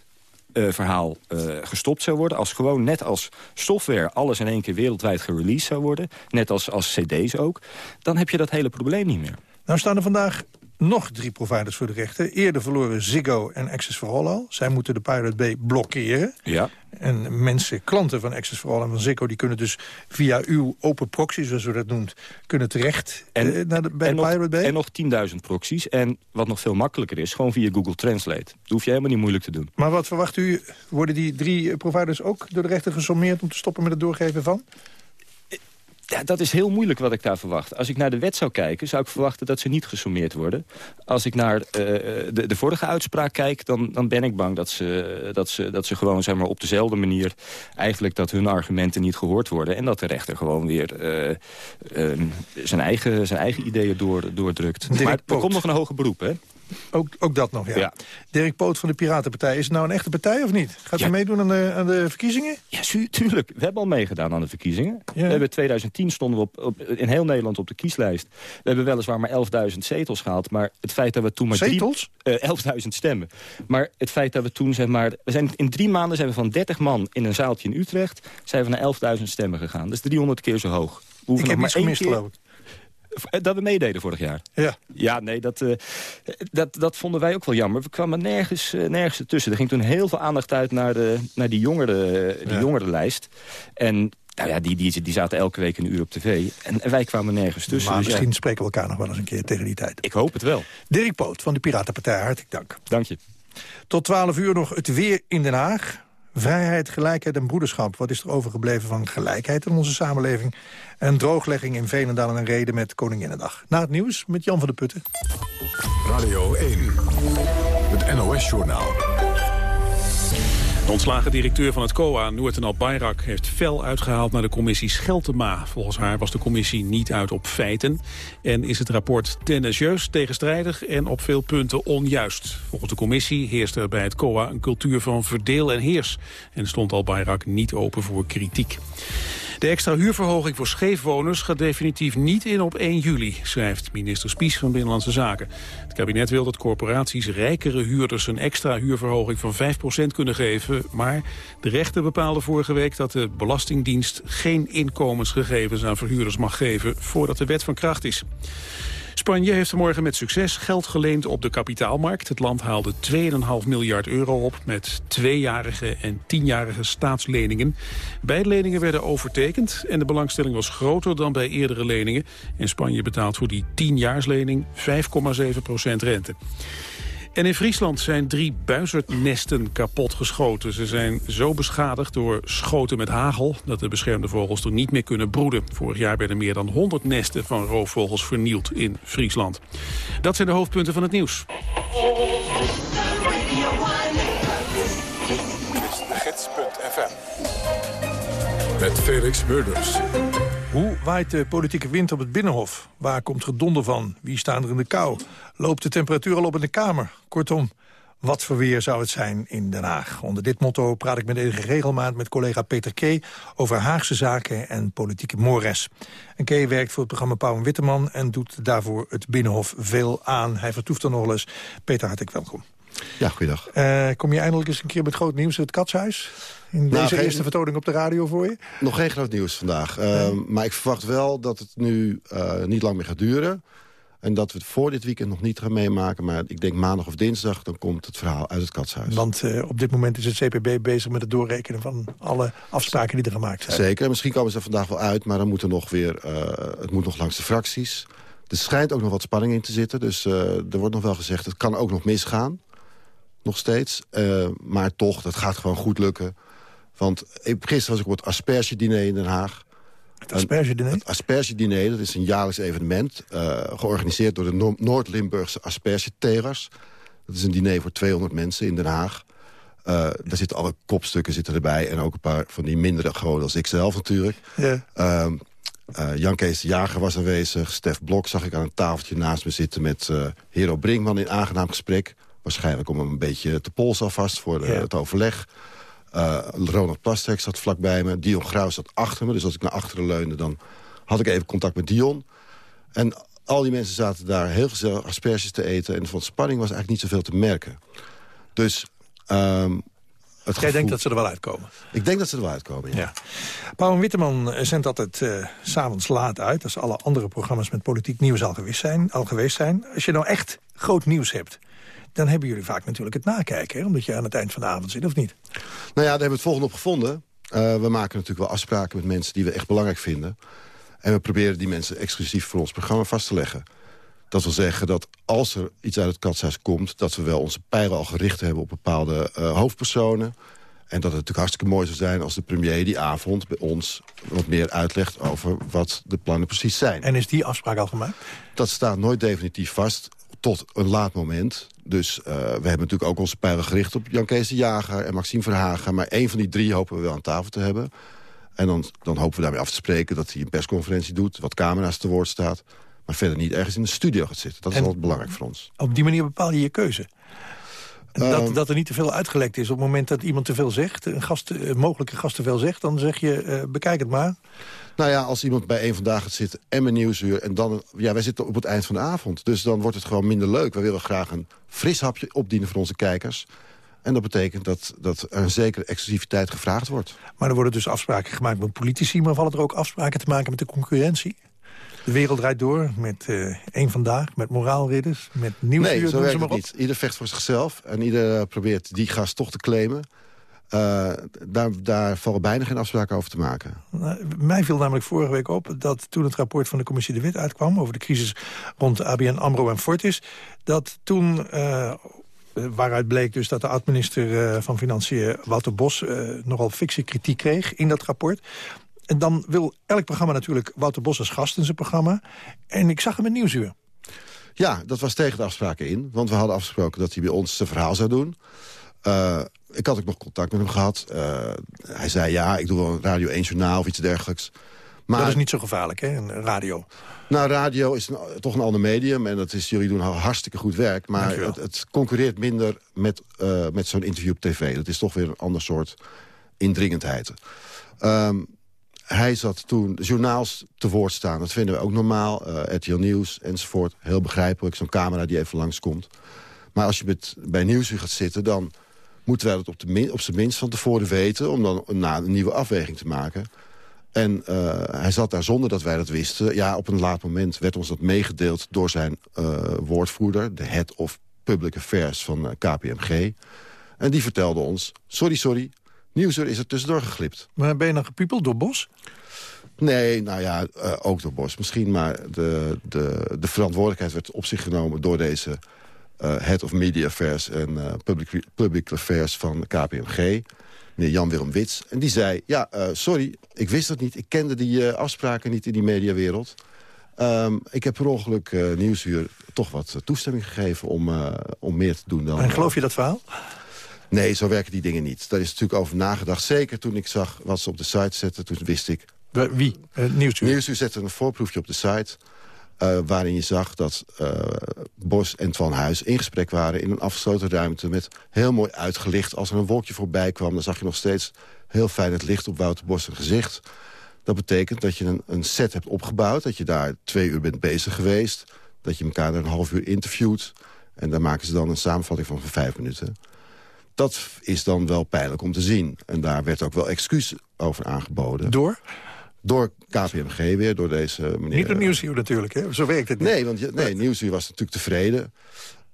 verhaal gestopt zou worden... als gewoon net als software alles in één keer wereldwijd gereleased zou worden... net als, als cd's ook, dan heb je dat hele probleem niet meer. Nou staan er vandaag nog drie providers voor de rechter. Eerder verloren Ziggo en Access for All al. Zij moeten de Pirate Bay blokkeren. Ja. En mensen, klanten van Access for All en van Ziggo... die kunnen dus via uw open proxy, zoals u dat noemt... kunnen terecht en, eh, naar de, bij en de nog, Pirate Bay. En nog 10.000 proxies. En wat nog veel makkelijker is, gewoon via Google Translate. Dat hoef je helemaal niet moeilijk te doen. Maar wat verwacht u? Worden die drie providers ook door de rechter gesommeerd... om te stoppen met het doorgeven van? Ja, dat is heel moeilijk wat ik daar verwacht. Als ik naar de wet zou kijken, zou ik verwachten dat ze niet gesommeerd worden. Als ik naar uh, de, de vorige uitspraak kijk, dan, dan ben ik bang dat ze, dat, ze, dat ze gewoon zeg maar, op dezelfde manier... eigenlijk dat hun argumenten niet gehoord worden. En dat de rechter gewoon weer uh, uh, zijn, eigen, zijn eigen ideeën door, doordrukt. maar er komt nog een hoger beroep, hè? Ook, ook dat nog, ja. ja. Dirk Poot van de Piratenpartij. Is het nou een echte partij of niet? Gaat Ja. u meedoen aan de, aan de verkiezingen? Ja, tuurlijk. We hebben al meegedaan aan de verkiezingen. We hebben in 2010 stonden we op, op, in heel Nederland op de kieslijst. We hebben weliswaar maar 11.000 zetels gehaald. Maar het feit dat we toen maar... Zetels? Drie, eh, 11.000 stemmen. Maar het feit dat we toen, zeg maar... We zijn, in drie maanden zijn we van 30 man in een zaaltje in Utrecht... zijn we naar 11.000 stemmen gegaan. Dat is 300 keer zo hoog. We hoeven Ik heb iets maar één gemist, keer- Dat we meededen vorig jaar. Ja. Ja, nee, dat, eh, dat, dat vonden wij ook wel jammer. We kwamen nergens, eh, nergens ertussen. Er ging toen heel veel aandacht uit naar, de, naar die, jongeren, die Ja. jongerenlijst. En nou ja, die, die, die zaten elke week een uur op tv. En, en wij kwamen nergens tussen. Maar Dus ja, misschien spreken we elkaar nog wel eens een keer tegen die tijd. ik hoop het wel. Dirk Poot van de Piratenpartij, hartelijk dank. Dank je. Tot 12 uur nog het weer in Den Haag. Vrijheid, gelijkheid en broederschap. Wat is er overgebleven van gelijkheid in onze samenleving? En drooglegging in Veenendaal en Reden met Koninginnedag. Na het nieuws met Jan van der Putten. Radio 1, het NOS-journaal. De ontslagen directeur van het COA, Noorten Al Bayrak, heeft fel uitgehaald naar de commissie Scheltema. Volgens haar was de commissie niet uit op feiten en is het rapport tendentieus, tegenstrijdig en op veel punten onjuist. Volgens de commissie heerst er bij het COA een cultuur van verdeel en heers en stond Al Bayrak niet open voor kritiek. De extra huurverhoging voor scheefwoners gaat definitief niet in op 1 juli, schrijft minister Spies van Binnenlandse Zaken. Het kabinet wil dat corporaties rijkere huurders een extra huurverhoging van 5% kunnen geven, maar de rechter bepaalde vorige week dat de Belastingdienst geen inkomensgegevens aan verhuurders mag geven voordat de wet van kracht is. Spanje heeft vanmorgen met succes geld geleend op de kapitaalmarkt. Het land haalde 2,5 miljard euro op met tweejarige en tienjarige staatsleningen. Beide leningen werden overtekend en de belangstelling was groter dan bij eerdere leningen. En Spanje betaalt voor die tienjaarslening 5,7% rente. En in Friesland zijn drie buizerdnesten kapotgeschoten. Ze zijn zo beschadigd door schoten met hagel... dat de beschermde vogels er niet meer kunnen broeden. Vorig jaar werden meer dan 100 nesten van roofvogels vernield in Friesland. Dat zijn de hoofdpunten van het nieuws. Met Felix Murders. Hoe waait de politieke wind op het Binnenhof? Waar komt gedonder van? Wie staan er in de kou? Loopt de temperatuur al op in de Kamer? Kortom, wat voor weer zou het zijn in Den Haag? Onder dit motto praat ik met enige regelmaat met collega Peter Kee... over Haagse zaken en politieke mores. En Kee werkt voor het programma Pauw en Witteman... en doet daarvoor het Binnenhof veel aan. Hij vertoeft er nog wel eens. Peter, hartelijk welkom. Ja, goeiedag. Eh, kom je eindelijk eens een keer met groot nieuws uit het Katshuis? In Nou, deze geen- eerste vertoning op de radio voor je? Nog geen groot nieuws vandaag. Ehm, Maar ik verwacht wel dat het nu eh, niet lang meer gaat duren. En dat we het voor dit weekend nog niet gaan meemaken. Maar ik denk maandag of dinsdag, dan komt het verhaal uit het katshuis. Want eh, op dit moment is het CPB bezig met het doorrekenen van alle afspraken die er gemaakt zijn. Zeker, misschien komen ze er vandaag wel uit. Maar dan moet er nog weer, eh, het moet nog langs de fracties. Er schijnt ook nog wat spanning in te zitten. Dus eh, er wordt nog wel gezegd, het kan ook nog misgaan. Nog steeds. Maar toch, dat gaat gewoon goed lukken. Want gisteren was ik op het asperge-diner in Den Haag. Het asperge-diner? Het asperge-diner, dat is een jaarlijks evenement... eh, georganiseerd door de No- Noord-Limburgse aspergetelers. Dat is een diner voor 200 mensen in Den Haag. Eh, daar zitten alle kopstukken zitten erbij. En ook een paar van die mindere gewoon als ik zelf natuurlijk. Ja. Ehm, eh, Jan Kees de Jager was aanwezig. Stef Blok zag ik aan een tafeltje naast me zitten... met Hero Brinkman in aangenaam gesprek. Waarschijnlijk om hem een beetje te polsen alvast voor de- Ja. het overleg. Eh, Ronald Plasterk zat vlakbij me. Dion Graus zat achter me. Dus als ik naar achteren leunde, dan had ik even contact met Dion. En al die mensen zaten daar heel gezellig asperges te eten. En van spanning was eigenlijk niet zoveel te merken. Dus ehm, Jij gevoel- denkt dat ze er wel uitkomen? Ik denk dat ze er wel uitkomen, ja. En Witteman eh, zendt altijd eh, s s'avonds laat uit... als alle andere programma's met politiek nieuws al geweest, zijn, al geweest zijn. Als je nou echt groot nieuws hebt... dan hebben jullie vaak natuurlijk het nakijken... Hè? omdat je aan het eind van de avond zit, of niet? Nou ja, daar hebben we het volgende op gevonden. Eh, we maken natuurlijk wel afspraken met mensen die we echt belangrijk vinden. En we proberen die mensen exclusief voor ons programma vast te leggen. Dat wil zeggen dat als er iets uit het katshuis komt... dat we wel onze pijlen al gericht hebben op bepaalde eh, hoofdpersonen. En dat het natuurlijk hartstikke mooi zou zijn als de premier die avond bij ons... wat meer uitlegt over wat de plannen precies zijn. En is die afspraak al gemaakt? Dat staat nooit definitief vast tot een laat moment. Dus eh, we hebben natuurlijk ook onze pijlen gericht op Jan Kees de Jager en Maxime Verhagen. Maar één van die drie hopen we wel aan tafel te hebben. En dan, dan hopen we daarmee af te spreken dat hij een persconferentie doet... wat camera's te woord staat. Maar verder niet ergens in de studio gaat zitten. Dat is En- altijd belangrijk voor ons. Op die manier bepaal je je keuze. Dat, Ehm. dat er niet te veel uitgelekt is. Op het moment dat iemand te veel zegt, een, gast, een mogelijke gast te veel zegt... dan zeg je, eh, bekijk het maar. Nou ja, als iemand bij één vandaag gaat zitten en mijn nieuwsuur... en dan, ja, wij zitten op het eind van de avond. Dus dan wordt het gewoon minder leuk. We willen graag een fris hapje opdienen voor onze kijkers. En dat betekent dat, dat er een zekere exclusiviteit gevraagd wordt. Maar er worden dus afspraken gemaakt met politici... maar vallen er ook afspraken te maken met de concurrentie? De wereld draait door met eh één vandaag, met moraalridders, met nieuwsuur, nee, zo werkt het niet. Ieder vecht voor zichzelf en ieder probeert die gast toch te claimen. Eh, daar, daar vallen bijna geen afspraken over te maken. Nou, Mij viel namelijk vorige week op dat toen het rapport van de commissie De Wit uitkwam... over de crisis rond ABN AMRO en Fortis... dat toen, eh, waaruit bleek dus dat de oud-minister van Financiën Wouter Bos... nogal fikse kritiek kreeg in dat rapport... En dan wil elk programma natuurlijk Wouter Bos als gast in zijn programma. En ik zag hem in Nieuwsuur. Ja, dat was tegen de afspraken in. Want we hadden afgesproken dat hij bij ons zijn verhaal zou doen. Ik had ook nog contact met hem gehad. Eh, hij zei, ja, ik doe wel een Radio 1 journaal of iets dergelijks. Maar, Dat is niet zo gevaarlijk, hè, een radio. Nou, radio is een- toch een ander medium. En dat is, jullie doen hartstikke goed werk. Maar het, het concurreert minder met, eh, met zo'n interview op tv. Dat is toch weer een ander soort indringendheid. Ehm, hij zat toen journaals te woord staan. Dat vinden we ook normaal. eh RTL Nieuws enzovoort. Heel begrijpelijk. Zo'n camera die even langskomt. Maar als je met, bij Nieuwsuur gaat zitten... dan moeten wij dat op, de min, op zijn minst van tevoren weten... om dan na een nieuwe afweging te maken. En eh, hij zat daar zonder dat wij dat wisten. Ja, op een laat moment werd ons dat meegedeeld door zijn eh, woordvoerder... de Head of Public Affairs van eh, KPMG. En die vertelde ons... sorry, sorry, Nieuwsuur is er tussendoor geglipt. Maar ben je dan gepiepeld door Bos? Nee, nou ja, ook door Bos misschien. Maar de, de, de verantwoordelijkheid werd op zich genomen door deze Head of Media Affairs en eh, Public, Public Affairs van KPMG. Meneer Jan-Willem Wits. En die zei, ja, eh, sorry, ik wist dat niet. Ik kende die eh, afspraken niet in die mediawereld. Ehm, ik heb per ongeluk eh, Nieuwsuur toch wat eh, toestemming gegeven om, eh, om meer te doen dan... En geloof je dat verhaal? Nee, zo werken die dingen niet. Daar is natuurlijk over nagedacht. Zeker toen ik zag wat ze op de site zetten, toen wist ik... Wie? Uh, Nieuwsuur? Nieuwsuur zette een voorproefje op de site... Uh, waarin je zag dat uh, Bos en Twan Huis in gesprek waren... in een afgesloten ruimte met heel mooi uitgelicht. Als er een wolkje voorbij kwam, dan zag je nog steeds heel fijn het licht op Wouter Bos gezicht. Dat betekent dat je een, een set hebt opgebouwd, dat je daar twee uur bent bezig geweest... dat je elkaar een half uur interviewt... en daar maken ze dan een samenvatting van van vijf minuten dat is dan wel pijnlijk om te zien. En daar werd ook wel excuus over aangeboden. Door? Door KPMG weer, door deze meneer... Niet door Nieuwsuur natuurlijk, hè? Zo werkt het niet. Nee, want nee, Nieuwsuur was natuurlijk tevreden.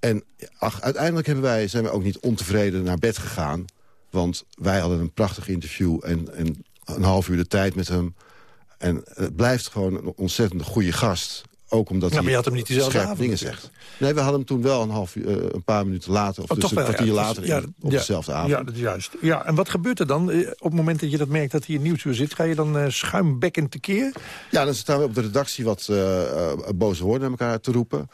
En ach, uiteindelijk hebben wij, zijn we ook niet ontevreden naar bed gegaan. Want wij hadden een prachtig interview en, en een half uur de tijd met hem. En het blijft gewoon een ontzettend goede gast. Ook omdat nou, maar je had hem niet diezelfde scherpe avond dingen zegt. Nee, we hadden hem toen wel een, half uh, een paar minuten later... of oh, dus een kwartier ja, later ja, in, op ja, dezelfde avond. Ja, dat is juist. Ja, en wat gebeurt er dan? Op het moment dat je dat merkt dat hij in Nieuwsuur zit... ga je dan uh, schuimbekkend tekeer? Ja, dan staan we op de redactie wat uh, boze woorden naar elkaar te roepen.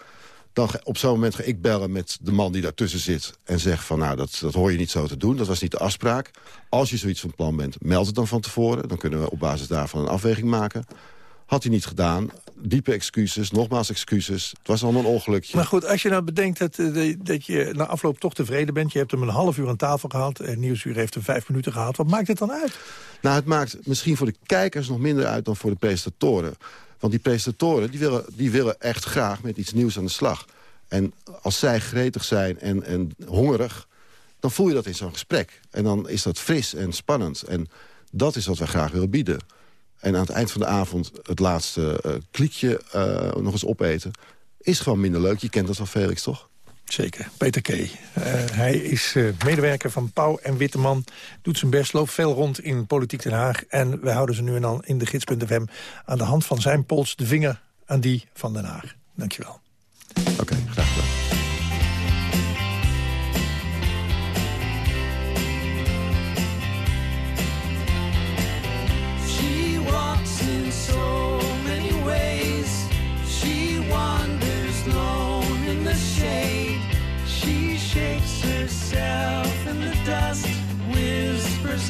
Dan ga, op zo'n moment ga ik bellen met de man die daartussen zit... en zeg van, nou, dat, dat hoor je niet zo te doen. Dat was niet de afspraak. Als je zoiets van plan bent, meld het dan van tevoren. Dan kunnen we op basis daarvan een afweging maken. Had hij niet gedaan. Diepe excuses, nogmaals excuses. Het was allemaal een ongelukje. Maar goed, als je nou bedenkt dat, uh, dat je na afloop toch tevreden bent... je hebt hem een half uur aan tafel gehad... en Nieuwsuur heeft hem vijf minuten gehad. Wat maakt het dan uit? Nou, het maakt misschien voor de kijkers nog minder uit dan voor de presentatoren. Want die presentatoren die willen, die willen echt graag met iets nieuws aan de slag. En als zij gretig zijn en, en hongerig... dan voel je dat in zo'n gesprek. En dan is dat fris en spannend. En dat is wat wij graag willen bieden. En aan het eind van de avond het laatste uh, kliekje uh, nog eens opeten... is gewoon minder leuk. Je kent dat van Felix, toch? Zeker, Peter K. Uh, hij is medewerker van Pauw en Witteman. Doet zijn best, loopt veel rond in Politiek Den Haag. En we houden ze nu en dan in de gids.fm... aan de hand van zijn pols de vinger aan die van Den Haag. Dankjewel. Oké, okay, graag gedaan.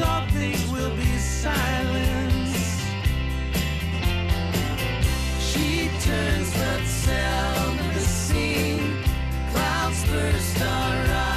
All things will be silence. She turns but seldom the scene. Clouds burst, our eyes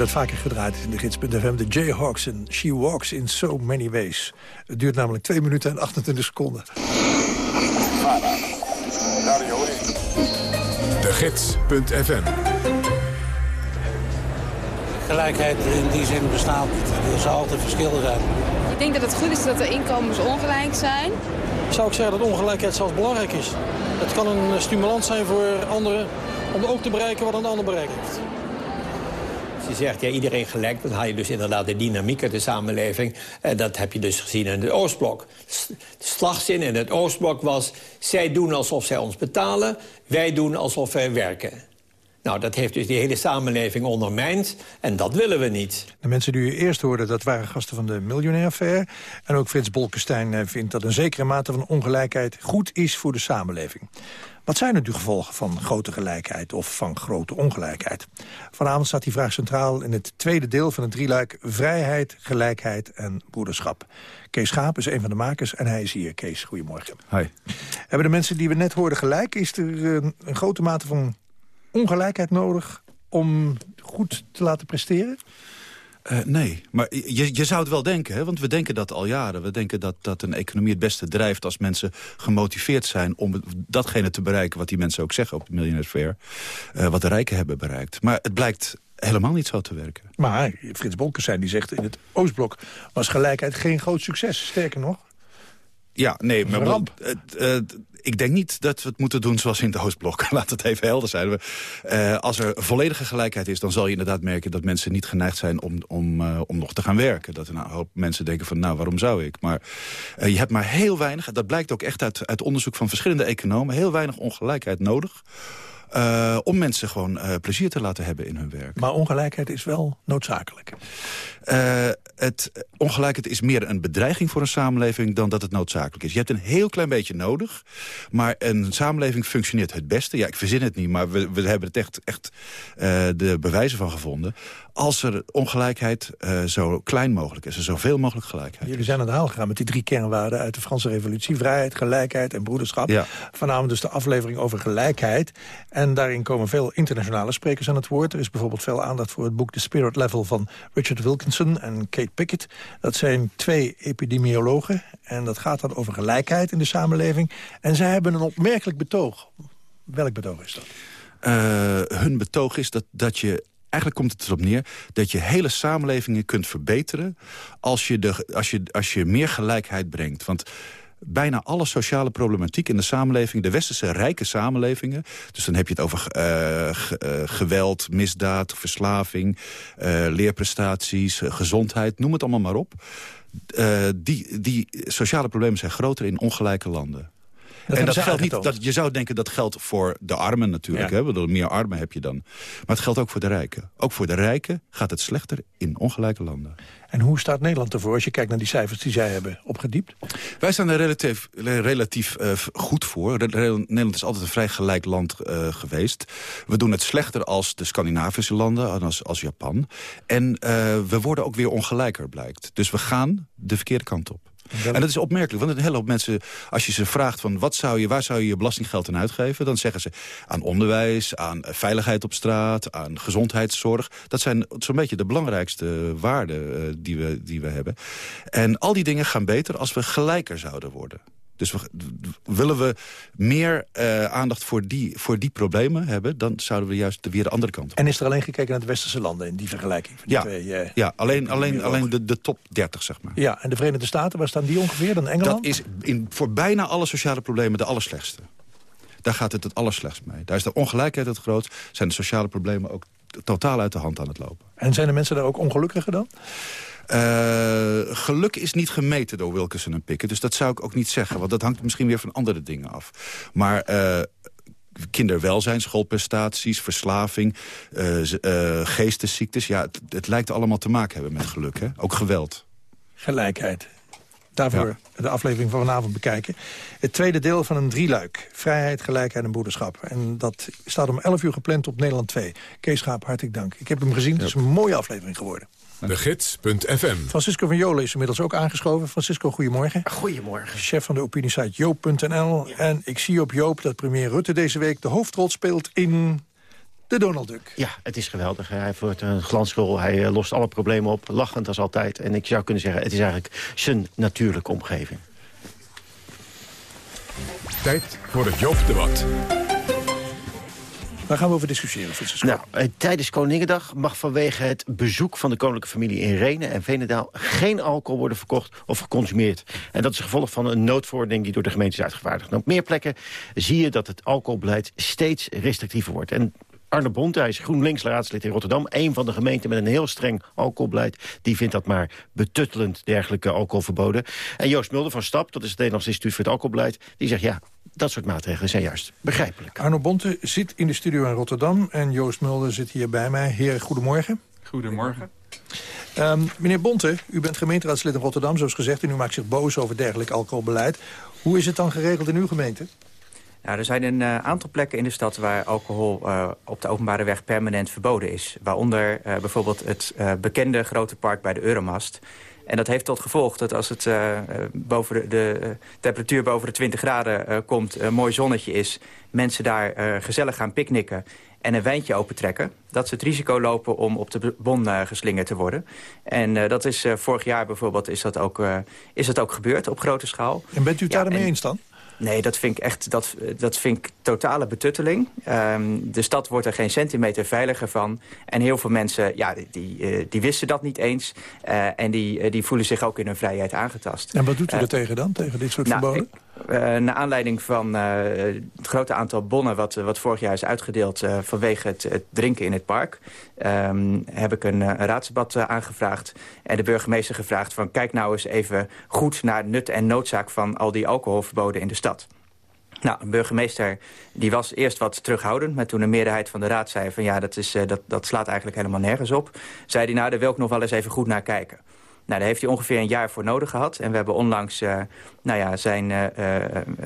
dat vaker gedraaid in de gids.fm. De Jayhawks en She Walks in So Many Ways. Het duurt namelijk 2 minuten en 28 seconden. De Gids.fm Gelijkheid in die zin bestaat niet. Er zal altijd verschillen zijn. Ik denk dat het goed is dat de inkomens ongelijk zijn. Zou ik zeggen dat ongelijkheid zelfs belangrijk is. Het kan een stimulans zijn voor anderen om ook te bereiken wat een ander bereikt heeft. Je zegt, ja, iedereen gelijk, dan haal je dus inderdaad de dynamiek uit de samenleving. En dat heb je dus gezien in het Oostblok. De slagzin in het Oostblok was, zij doen alsof zij ons betalen, wij doen alsof wij werken. Nou, dat heeft dus die hele samenleving ondermijnd en dat willen we niet. De mensen die u eerst hoorden, dat waren gasten van de Miljonair Fair. En ook Frits Bolkestein eh, vindt dat een zekere mate van ongelijkheid goed is voor de samenleving. Wat zijn nu de gevolgen van grote gelijkheid of van grote ongelijkheid? Vanavond staat die vraag centraal in het tweede deel van het drieluik... vrijheid, gelijkheid en broederschap. Kees Schaap is een van de makers en hij is hier. Kees, goedemorgen. Hi. Hebben de mensen die we net hoorden gelijk? Is er eh, een grote mate van ongelijkheid nodig om goed te laten presteren? Uh, nee, maar je, je zou het wel denken, hè? want we denken dat al jaren. We denken dat, dat een economie het beste drijft als mensen gemotiveerd zijn... om datgene te bereiken wat die mensen ook zeggen op de Millionaires Fair. Uh, wat de rijken hebben bereikt. Maar het blijkt helemaal niet zo te werken. Maar Frits Bolkestein die zegt in het Oostblok was gelijkheid geen groot succes. Sterker nog. Ja, nee, maar ramp. Uh, ik denk niet dat we het moeten doen zoals in het Oostblok. Laat het even helder zijn. Uh, als er volledige gelijkheid is, dan zal je inderdaad merken... dat mensen niet geneigd zijn om, om, uh, om nog te gaan werken. Dat een hoop mensen denken van, nou, waarom zou ik? Maar uh, je hebt maar heel weinig, dat blijkt ook echt uit, uit onderzoek van verschillende economen... heel weinig ongelijkheid nodig eh, om mensen gewoon eh, plezier te laten hebben in hun werk. Maar ongelijkheid is wel noodzakelijk. Eh, het, ongelijkheid is meer een bedreiging voor een samenleving dan dat het noodzakelijk is. Je hebt een heel klein beetje nodig, maar een samenleving functioneert het beste. Ja, ik verzin het niet, maar we, we hebben het echt, echt de bewijzen van gevonden. Als er ongelijkheid zo klein mogelijk is, er zoveel mogelijk gelijkheid. Jullie zijn aan de haal gegaan met die drie kernwaarden uit de Franse revolutie. Vrijheid, gelijkheid en broederschap. Ja. Vanavond dus de aflevering over gelijkheid. En daarin komen veel internationale sprekers aan het woord. Er is bijvoorbeeld veel aandacht voor het boek The Spirit Level van Richard Wilkinson en Kate Pickett. Dat zijn twee epidemiologen. En dat gaat dan over gelijkheid in de samenleving. En zij hebben een opmerkelijk betoog. Welk betoog is dat? Eh, hun betoog is dat, dat je... Eigenlijk komt het erop neer dat je hele samenlevingen kunt verbeteren... als je, de, als je, als je meer gelijkheid brengt. Want bijna alle sociale problematiek in de samenleving... de westerse rijke samenlevingen... dus dan heb je het over eh, eh, geweld, misdaad, verslaving... eh, leerprestaties, gezondheid, noem het allemaal maar op. Die, die sociale problemen zijn groter in ongelijke landen. En dat geldt niet, dat, je zou denken dat geldt voor de armen natuurlijk. Ja. Hè? Want meer armen heb je dan. Maar het geldt ook voor de rijken. Ook voor de rijken gaat het slechter in ongelijke landen. En hoe staat Nederland ervoor als je kijkt naar die cijfers die zij hebben opgediept? Wij staan er relatief, relatief eh, goed voor. Nederland is altijd een vrij gelijk land eh, geweest. We doen het slechter als de Scandinavische landen, en als, als Japan. En eh, we worden ook weer ongelijker, blijkt. Dus we gaan de verkeerde kant op. En dat is opmerkelijk, want een hele hoop mensen... als je ze vraagt van wat zou je, waar zou je je belastinggeld aan uitgeven... dan zeggen ze aan onderwijs, aan veiligheid op straat... aan gezondheidszorg. Dat zijn zo'n beetje de belangrijkste waarden eh, die, we, die we hebben. En al die dingen gaan beter als we gelijker zouden worden. Dus we, willen we meer eh, aandacht voor die, voor die problemen hebben... dan zouden we juist weer de andere kant op. En is er alleen gekeken naar de westerse landen in die vergelijking? Van die Ja, twee, eh, ja alleen, alleen, alleen de, de top 30, zeg maar. ja, en de Verenigde Staten, waar staan die ongeveer? Dan Engeland? Dat is in, voor bijna alle sociale problemen de allerslechtste. Daar gaat het het allerslechtst mee. Daar is de ongelijkheid het groot. Zijn de sociale problemen ook totaal uit de hand aan het lopen. En zijn de mensen daar ook ongelukkiger dan? Eh, geluk is niet gemeten door Wilkinson en Pickett. Dus dat zou ik ook niet zeggen. Want dat hangt misschien weer van andere dingen af. Maar eh, kinderwelzijn, schoolprestaties, verslaving, eh, geestesziektes... ja, het, het lijkt allemaal te maken hebben met geluk. Hè? Ook geweld. Gelijkheid. Daarvoor de aflevering van vanavond bekijken. Het tweede deel van een drieluik. Vrijheid, gelijkheid en broederschap. En dat staat om 11 uur gepland op Nederland 2. Kees Schaap, hartelijk dank. Ik heb hem gezien. Het is een mooie aflevering geworden. De Gids.fm. Francisco van Jolen is inmiddels ook aangeschoven. Francisco, goedemorgen. Goedemorgen. Chef van de opiniesite Joop.nl. En ik zie op Joop dat premier Rutte deze week de hoofdrol speelt in de Donald Duck. Ja, het is geweldig. Hij wordt een glansrol. Hij eh, lost alle problemen op. Lachend als altijd. En ik zou kunnen zeggen, het is eigenlijk zijn natuurlijke omgeving. Tijd voor het Joop-debat. Waar gaan we over discussiëren? Nou, eh, tijdens Koningendag mag vanwege het bezoek van de koninklijke familie in Renen en Venendaal geen alcohol worden verkocht of geconsumeerd. En dat is gevolg van een noodverordening die door de gemeente is uitgevaardigd. En op meer plekken zie je dat het alcoholbeleid steeds restrictiever wordt. En Arne Bond, hij is GroenLinks-raadslid in Rotterdam. Een van de gemeenten met een heel streng alcoholbeleid. Die vindt dat maar betuttelend, dergelijke alcoholverboden. En Joost Mulder van STAP, dat is het Nederlands Instituut voor het Alcoholbeleid... die zegt, ja, dat soort maatregelen zijn juist begrijpelijk. Arno Bonte zit in de studio in Rotterdam. En Joost Mulder zit hier bij mij. Heer, goedemorgen. Goedemorgen. Ehm, meneer Bonte, u bent gemeenteraadslid in Rotterdam, zoals gezegd. En u maakt zich boos over dergelijk alcoholbeleid. Hoe is het dan geregeld in uw gemeente? Nou, er zijn een eh, aantal plekken in de stad waar alcohol eh, op de openbare weg permanent verboden is. Waaronder eh, bijvoorbeeld het eh, bekende grote park bij de Euromast. En dat heeft tot gevolg dat als het eh, boven de, de eh, temperatuur boven de 20 graden eh, komt, een mooi zonnetje is, mensen daar gezellig gaan picknicken en een wijntje opentrekken... dat ze het risico lopen om op de bon geslingerd te worden. En dat is vorig jaar bijvoorbeeld is dat, ook, is dat ook gebeurd op grote schaal. En bent u het Ja, daarmee en- eens dan? Nee, dat vind ik echt dat, dat vind ik totale betutteling. Ehm, de stad wordt er geen centimeter veiliger van. En heel veel mensen, ja, die, die, eh, wisten dat niet eens. Eh, en die, eh, die voelen zich ook in hun vrijheid aangetast. En wat doet u Eh, er tegen dan, tegen dit soort nou, verboden? ik- eh, naar aanleiding van eh, het grote aantal bonnen... wat, wat vorig jaar is uitgedeeld eh, vanwege het, drinken in het park... ehm, heb ik een, een raadsdebat aangevraagd... en de burgemeester gevraagd van... kijk nou eens even goed naar nut en noodzaak van al die alcoholverboden in de stad. Nou, een burgemeester die was eerst wat terughoudend... maar toen een meerderheid van de raad zei van ja, dat, is, dat, dat slaat eigenlijk helemaal nergens op... zei hij nou, daar wil ik nog wel eens even goed naar kijken. Nou, daar heeft hij ongeveer een jaar voor nodig gehad. En we hebben onlangs uh, nou ja, zijn, uh,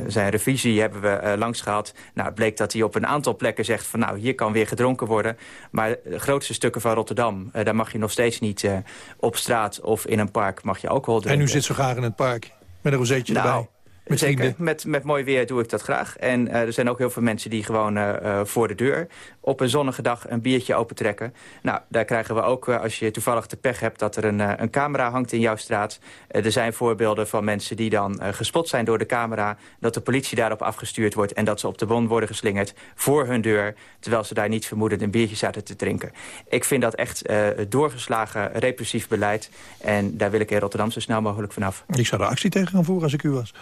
zijn revisie hebben we langs gehad. Nou, het bleek dat hij op een aantal plekken zegt van nou, hier kan weer gedronken worden. Maar de grootste stukken van Rotterdam, daar mag je nog steeds niet op straat of in een park mag je alcohol drinken. En u zit zo graag in het park met een rozeetje nou, erbij. Met Zeker, met, met mooi weer doe ik dat graag. En uh, er zijn ook heel veel mensen die gewoon uh, uh, voor de deur... op een zonnige dag een biertje opentrekken. Nou, daar krijgen we ook, als je toevallig de pech hebt... dat er een, een camera hangt in jouw straat. er zijn voorbeelden van mensen die dan gespot zijn door de camera... dat de politie daarop afgestuurd wordt... en dat ze op de bon worden geslingerd voor hun deur... terwijl ze daar niet vermoedend een biertje zaten te drinken. Ik vind dat echt doorgeslagen repressief beleid. En daar wil ik in Rotterdam zo snel mogelijk vanaf. Ik zou er actie tegen gaan voeren als ik u was.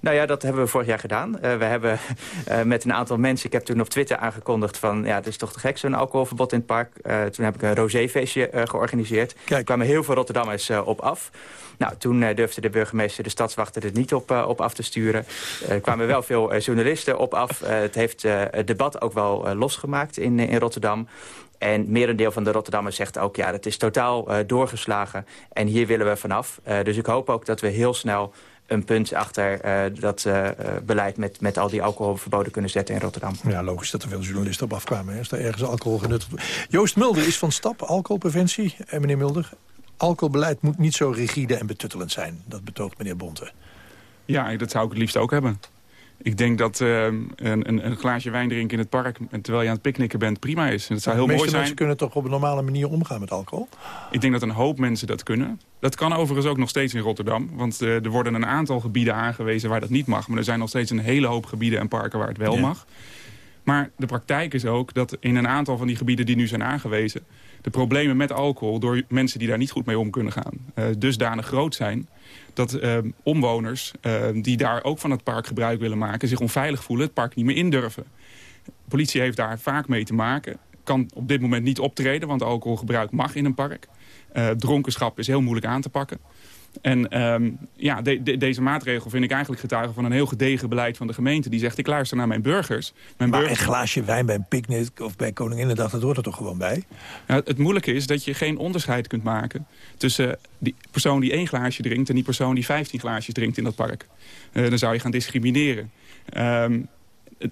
Nou ja, dat hebben we vorig jaar gedaan. Uh, we hebben uh, met een aantal mensen... Ik heb toen op Twitter aangekondigd van... ja, het is toch te gek zo'n alcoholverbod in het park. Uh, toen heb ik een roséfeestje georganiseerd. Kijk. Er kwamen heel veel Rotterdammers op af. Nou, toen durfde de burgemeester de stadswachter er niet op, op af te sturen. Er kwamen wel veel journalisten op af. het heeft het debat ook wel losgemaakt in, in Rotterdam. En merendeel van de Rotterdammers zegt ook... ja, dat is totaal uh, doorgeslagen en hier willen we vanaf. Uh, dus ik hoop ook dat we heel snel een punt achter uh, dat uh, beleid met, met al die alcoholverboden kunnen zetten in Rotterdam. Ja, logisch dat er veel journalisten op afkwamen. Hè, als er ergens alcohol genuttigd wordt. Joost Mulder is van stap, alcoholpreventie. En meneer Mulder, alcoholbeleid moet niet zo rigide en betuttelend zijn. Dat betoogt meneer Bonte. Ja, dat zou ik het liefst ook hebben. Ik denk dat uh, een, een, een, glaasje wijn drinken in het park... terwijl je aan het picknicken bent, prima is. En dat zou heel mooi zijn. mensen kunnen toch op een normale manier omgaan met alcohol? Ik denk dat een hoop mensen dat kunnen. Dat kan overigens ook nog steeds in Rotterdam. Want uh, er worden een aantal gebieden aangewezen waar dat niet mag. Maar er zijn nog steeds een hele hoop gebieden en parken waar het wel ja. mag. Maar de praktijk is ook dat in een aantal van die gebieden die nu zijn aangewezen... de problemen met alcohol door mensen die daar niet goed mee om kunnen gaan... Uh, dusdanig groot zijn dat uh, omwoners uh, die daar ook van het park gebruik willen maken... zich onveilig voelen, het park niet meer indurven. De politie heeft daar vaak mee te maken. Kan op dit moment niet optreden, want alcoholgebruik mag in een park. Uh, dronkenschap is heel moeilijk aan te pakken. En um, ja, de, de, deze maatregel vind ik eigenlijk getuige van een heel gedegen beleid van de gemeente. Die zegt, ik luister naar mijn burgers. Mijn maar burgers... een glaasje wijn bij een picknick of bij Koninginnedag, dat hoort er toch gewoon bij? Ja, het moeilijke is dat je geen onderscheid kunt maken tussen die persoon die één glaasje drinkt... en die persoon die 15 glaasjes drinkt in dat park. Uh, dan zou je gaan discrimineren. Um,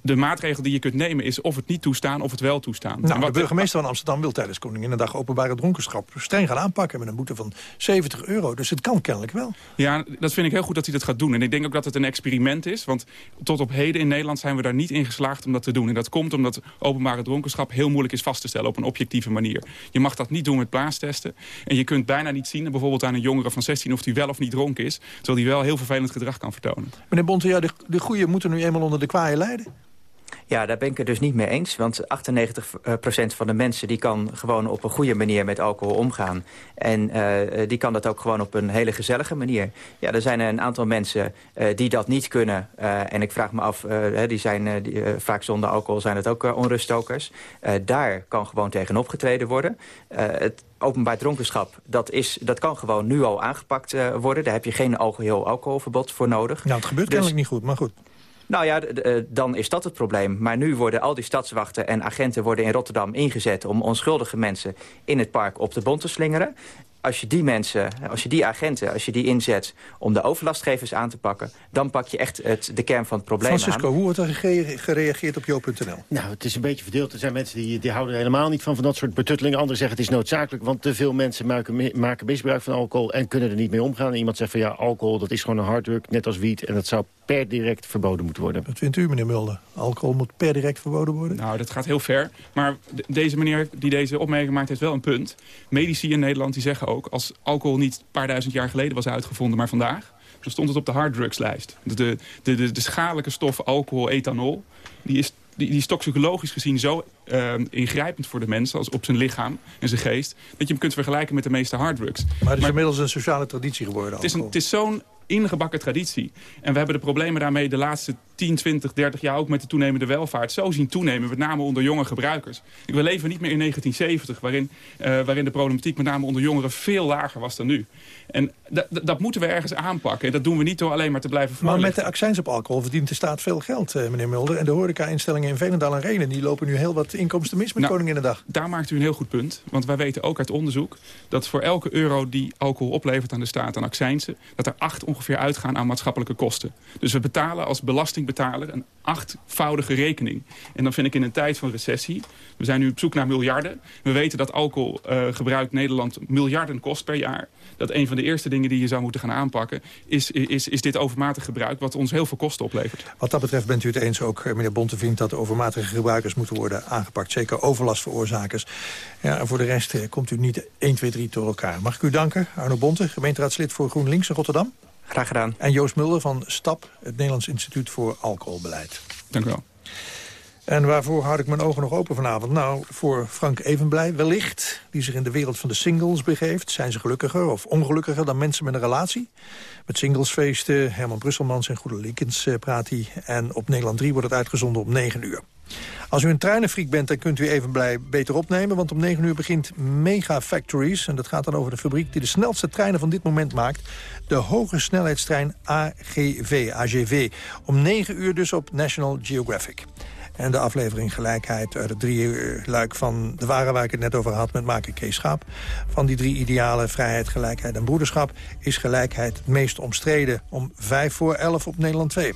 de maatregel die je kunt nemen is of het niet toestaan of het wel toestaan. Nou, de burgemeester van Amsterdam wil tijdens Koninginnedag openbare dronkenschap streng gaan aanpakken met een boete van 70 euro. Dus het kan kennelijk wel. Ja, dat vind ik heel goed dat hij dat gaat doen. En ik denk ook dat het een experiment is. Want tot op heden in Nederland zijn we daar niet in geslaagd om dat te doen. En dat komt omdat openbare dronkenschap heel moeilijk is vast te stellen op een objectieve manier. Je mag dat niet doen met plaastesten. En je kunt bijna niet zien, bijvoorbeeld aan een jongere van 16 of die wel of niet dronken is. Terwijl die wel heel vervelend gedrag kan vertonen. Meneer Bonte, ja, de, de goeie moeten nu eenmaal onder de kwaaie lijden. Ja, daar ben ik het dus niet mee eens. Want 98% van de mensen die kan gewoon op een goede manier met alcohol omgaan. En uh, die kan dat ook gewoon op een hele gezellige manier. Ja, er zijn een aantal mensen uh, die dat niet kunnen. Uh, en ik vraag me af, die zijn die, vaak zonder alcohol zijn het ook onruststokers. daar kan gewoon tegen opgetreden worden. het openbaar dronkenschap, dat, is, dat kan gewoon nu al aangepakt worden. Daar heb je geen alcohol alcoholverbod voor nodig. Nou, het gebeurt dus, kennelijk niet goed, maar goed. Nou ja, dan is dat het probleem. Maar nu worden al die stadswachten en agenten worden in Rotterdam ingezet... om onschuldige mensen in het park op de bond te slingeren als je die mensen, als je die agenten, als je die inzet om de overlastgevers aan te pakken, dan pak je echt het, de kern van het probleem Francisco, aan. hoe wordt er gereageerd op jo.nl? Nou, het is een beetje verdeeld. Er zijn mensen die, die houden er helemaal niet van, van dat soort betuttelingen. Anderen zeggen het is noodzakelijk, want te veel mensen maken, maken misbruik van alcohol en kunnen er niet mee omgaan. En iemand zegt van ja, alcohol dat is gewoon een harddruk, net als wiet. En dat zou per direct verboden moeten worden. Wat vindt u, meneer Mulder? Alcohol moet per direct verboden worden? Nou, dat gaat heel ver. Maar deze meneer die deze opmerking maakt heeft wel een punt. Medici in Nederland die zeggen ook... als alcohol niet een paar duizend jaar geleden was uitgevonden, maar vandaag... dan stond het op de harddrugslijst. De, de, de, de schadelijke stof alcohol, ethanol... die is die, die is toxicologisch gezien zo uh, ingrijpend voor de mensen... als op zijn lichaam en zijn geest... dat je hem kunt vergelijken met de meeste harddrugs. Maar het is maar, inmiddels een sociale traditie geworden. Het is, een, het is zo'n ingebakken traditie. En we hebben de problemen daarmee de laatste 10, 20, 30 jaar ook met de toenemende welvaart zo zien toenemen. Met name onder jonge gebruikers. We leven niet meer in 1970, waarin, uh, waarin de problematiek met name onder jongeren veel lager was dan nu. En dat moeten we ergens aanpakken. En dat doen we niet door alleen maar te blijven voorleggen. Maar met de accijns op alcohol verdient de staat veel geld, uh, meneer Mulder. En de horeca-instellingen in Veenendaal en Renen... die lopen nu heel wat inkomsten mis met nou, Koninginnedag. Daar maakt u een heel goed punt. Want wij weten ook uit onderzoek... dat voor elke euro die alcohol oplevert aan de staat aan accijnsen... dat er acht ongeveer uitgaan aan maatschappelijke kosten. Dus we betalen als een achtvoudige rekening. En dan vind ik in een tijd van recessie... we zijn nu op zoek naar miljarden. We weten dat alcoholgebruik uh, Nederland miljarden kost per jaar. Dat een van de eerste dingen die je zou moeten gaan aanpakken... is, is, is dit overmatig gebruik wat ons heel veel kosten oplevert. Wat dat betreft bent u het eens ook, eh, meneer Bonte vindt... dat overmatige gebruikers moeten worden aangepakt. Zeker overlastveroorzakers. Ja, en voor de rest eh, komt u niet 1, 2, 3 door elkaar. Mag ik u danken, Arno Bonte, gemeenteraadslid voor GroenLinks in Rotterdam. Graag gedaan. En Joost Mulder van STAP, het Nederlands Instituut voor Alcoholbeleid. Dank u wel. En waarvoor houd ik mijn ogen nog open vanavond? Nou, voor Frank Evenblij wellicht, die zich in de wereld van de singles begeeft. Zijn ze gelukkiger of ongelukkiger dan mensen met een relatie? Met singlesfeesten, Herman Brusselmans en Goede Linkens uh, praat hij. En op Nederland 3 wordt het uitgezonden om 9 uur. Als u een treinenfreak bent, dan kunt u Evenblij beter opnemen... want om 9 uur begint Mega Factories. En dat gaat dan over de fabriek die de snelste treinen van dit moment maakt. De hoge snelheidstrein AGV, AGV. Om 9 uur dus op National Geographic. En de aflevering Gelijkheid uit het luik van de ware waar ik het net over had met Maker Kees Schaap. Van die drie idealen, vrijheid, gelijkheid en broederschap, is gelijkheid het meest omstreden. Om vijf voor elf op Nederland 2.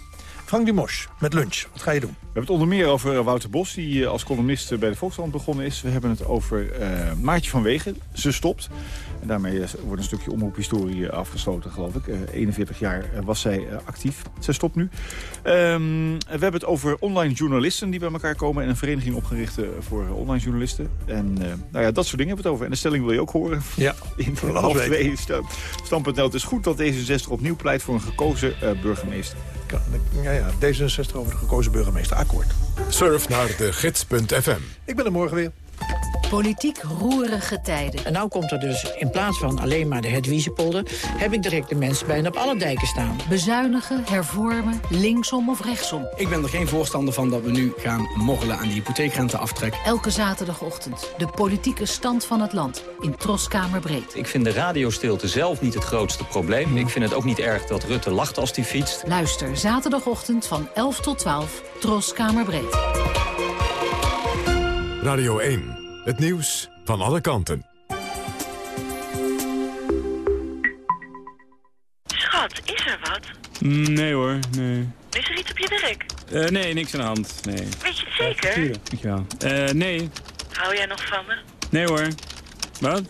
Frank Dumos, met lunch. Wat ga je doen? We hebben het onder meer over Wouter Bos, die als columnist bij de Volkskrant begonnen is. We hebben het over uh, Maartje van Wegen. Ze stopt. En daarmee wordt een stukje omroephistorie afgesloten, geloof ik. Uh, 41 jaar was zij uh, actief. Zij stopt nu. Um, we hebben het over online journalisten die bij elkaar komen... en een vereniging opgericht voor online journalisten. En nou ja, dat soort dingen hebben we het over. En de stelling wil je ook horen. Ja, in half twee. Stam.nl. Het is goed dat D66 opnieuw pleit voor een gekozen burgemeester. Ja, ja, D66 over de gekozen burgemeester. Akkoord. Surf naar de gids.fm. Ik ben er morgen weer. Politiek roerige tijden. En nou komt er dus in plaats van alleen maar de Hedwiesepolder... heb ik direct de mensen bijna op alle dijken staan. Bezuinigen, hervormen, linksom of rechtsom. Ik ben er geen voorstander van dat we nu gaan moggelen aan die hypotheekrenteaftrek. Elke zaterdagochtend de politieke stand van het land in Troskamer Breed. Ik vind de radiostilte zelf niet het grootste probleem. Ik vind het ook niet erg dat Rutte lacht als hij fietst. Luister zaterdagochtend van 11 tot 12, Troskamer Breed. Radio 1. Het nieuws van alle kanten. Schat, is er wat? Nee hoor, nee. Is er iets op je werk? Uh, nee, niks aan de hand, nee. Weet je het zeker? Ja, ja. Uh, nee. Hou jij nog van me? Nee hoor. Wat?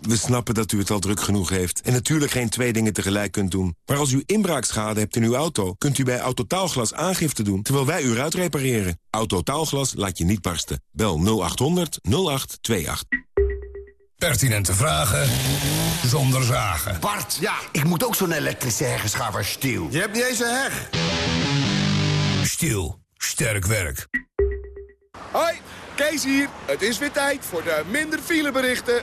We snappen dat u het al druk genoeg heeft en natuurlijk geen twee dingen tegelijk kunt doen. Maar als u inbraakschade hebt in uw auto, kunt u bij Autotaalglas aangifte doen, terwijl wij u eruit repareren. Autotaalglas laat je niet barsten. Bel 0800 0828. Pertinente vragen zonder zagen. Bart, ja, ik moet ook zo'n elektrische heggeschaver stiel. Je hebt niet eens een heg. Stiel, sterk werk. Hoi, Kees hier. Het is weer tijd voor de minder fileberichten.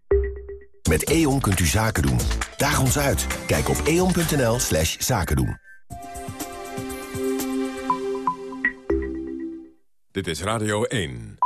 Met E.ON kunt u zaken doen. Daag ons uit. Kijk op eon.nl slash zaken doen. Dit is Radio 1.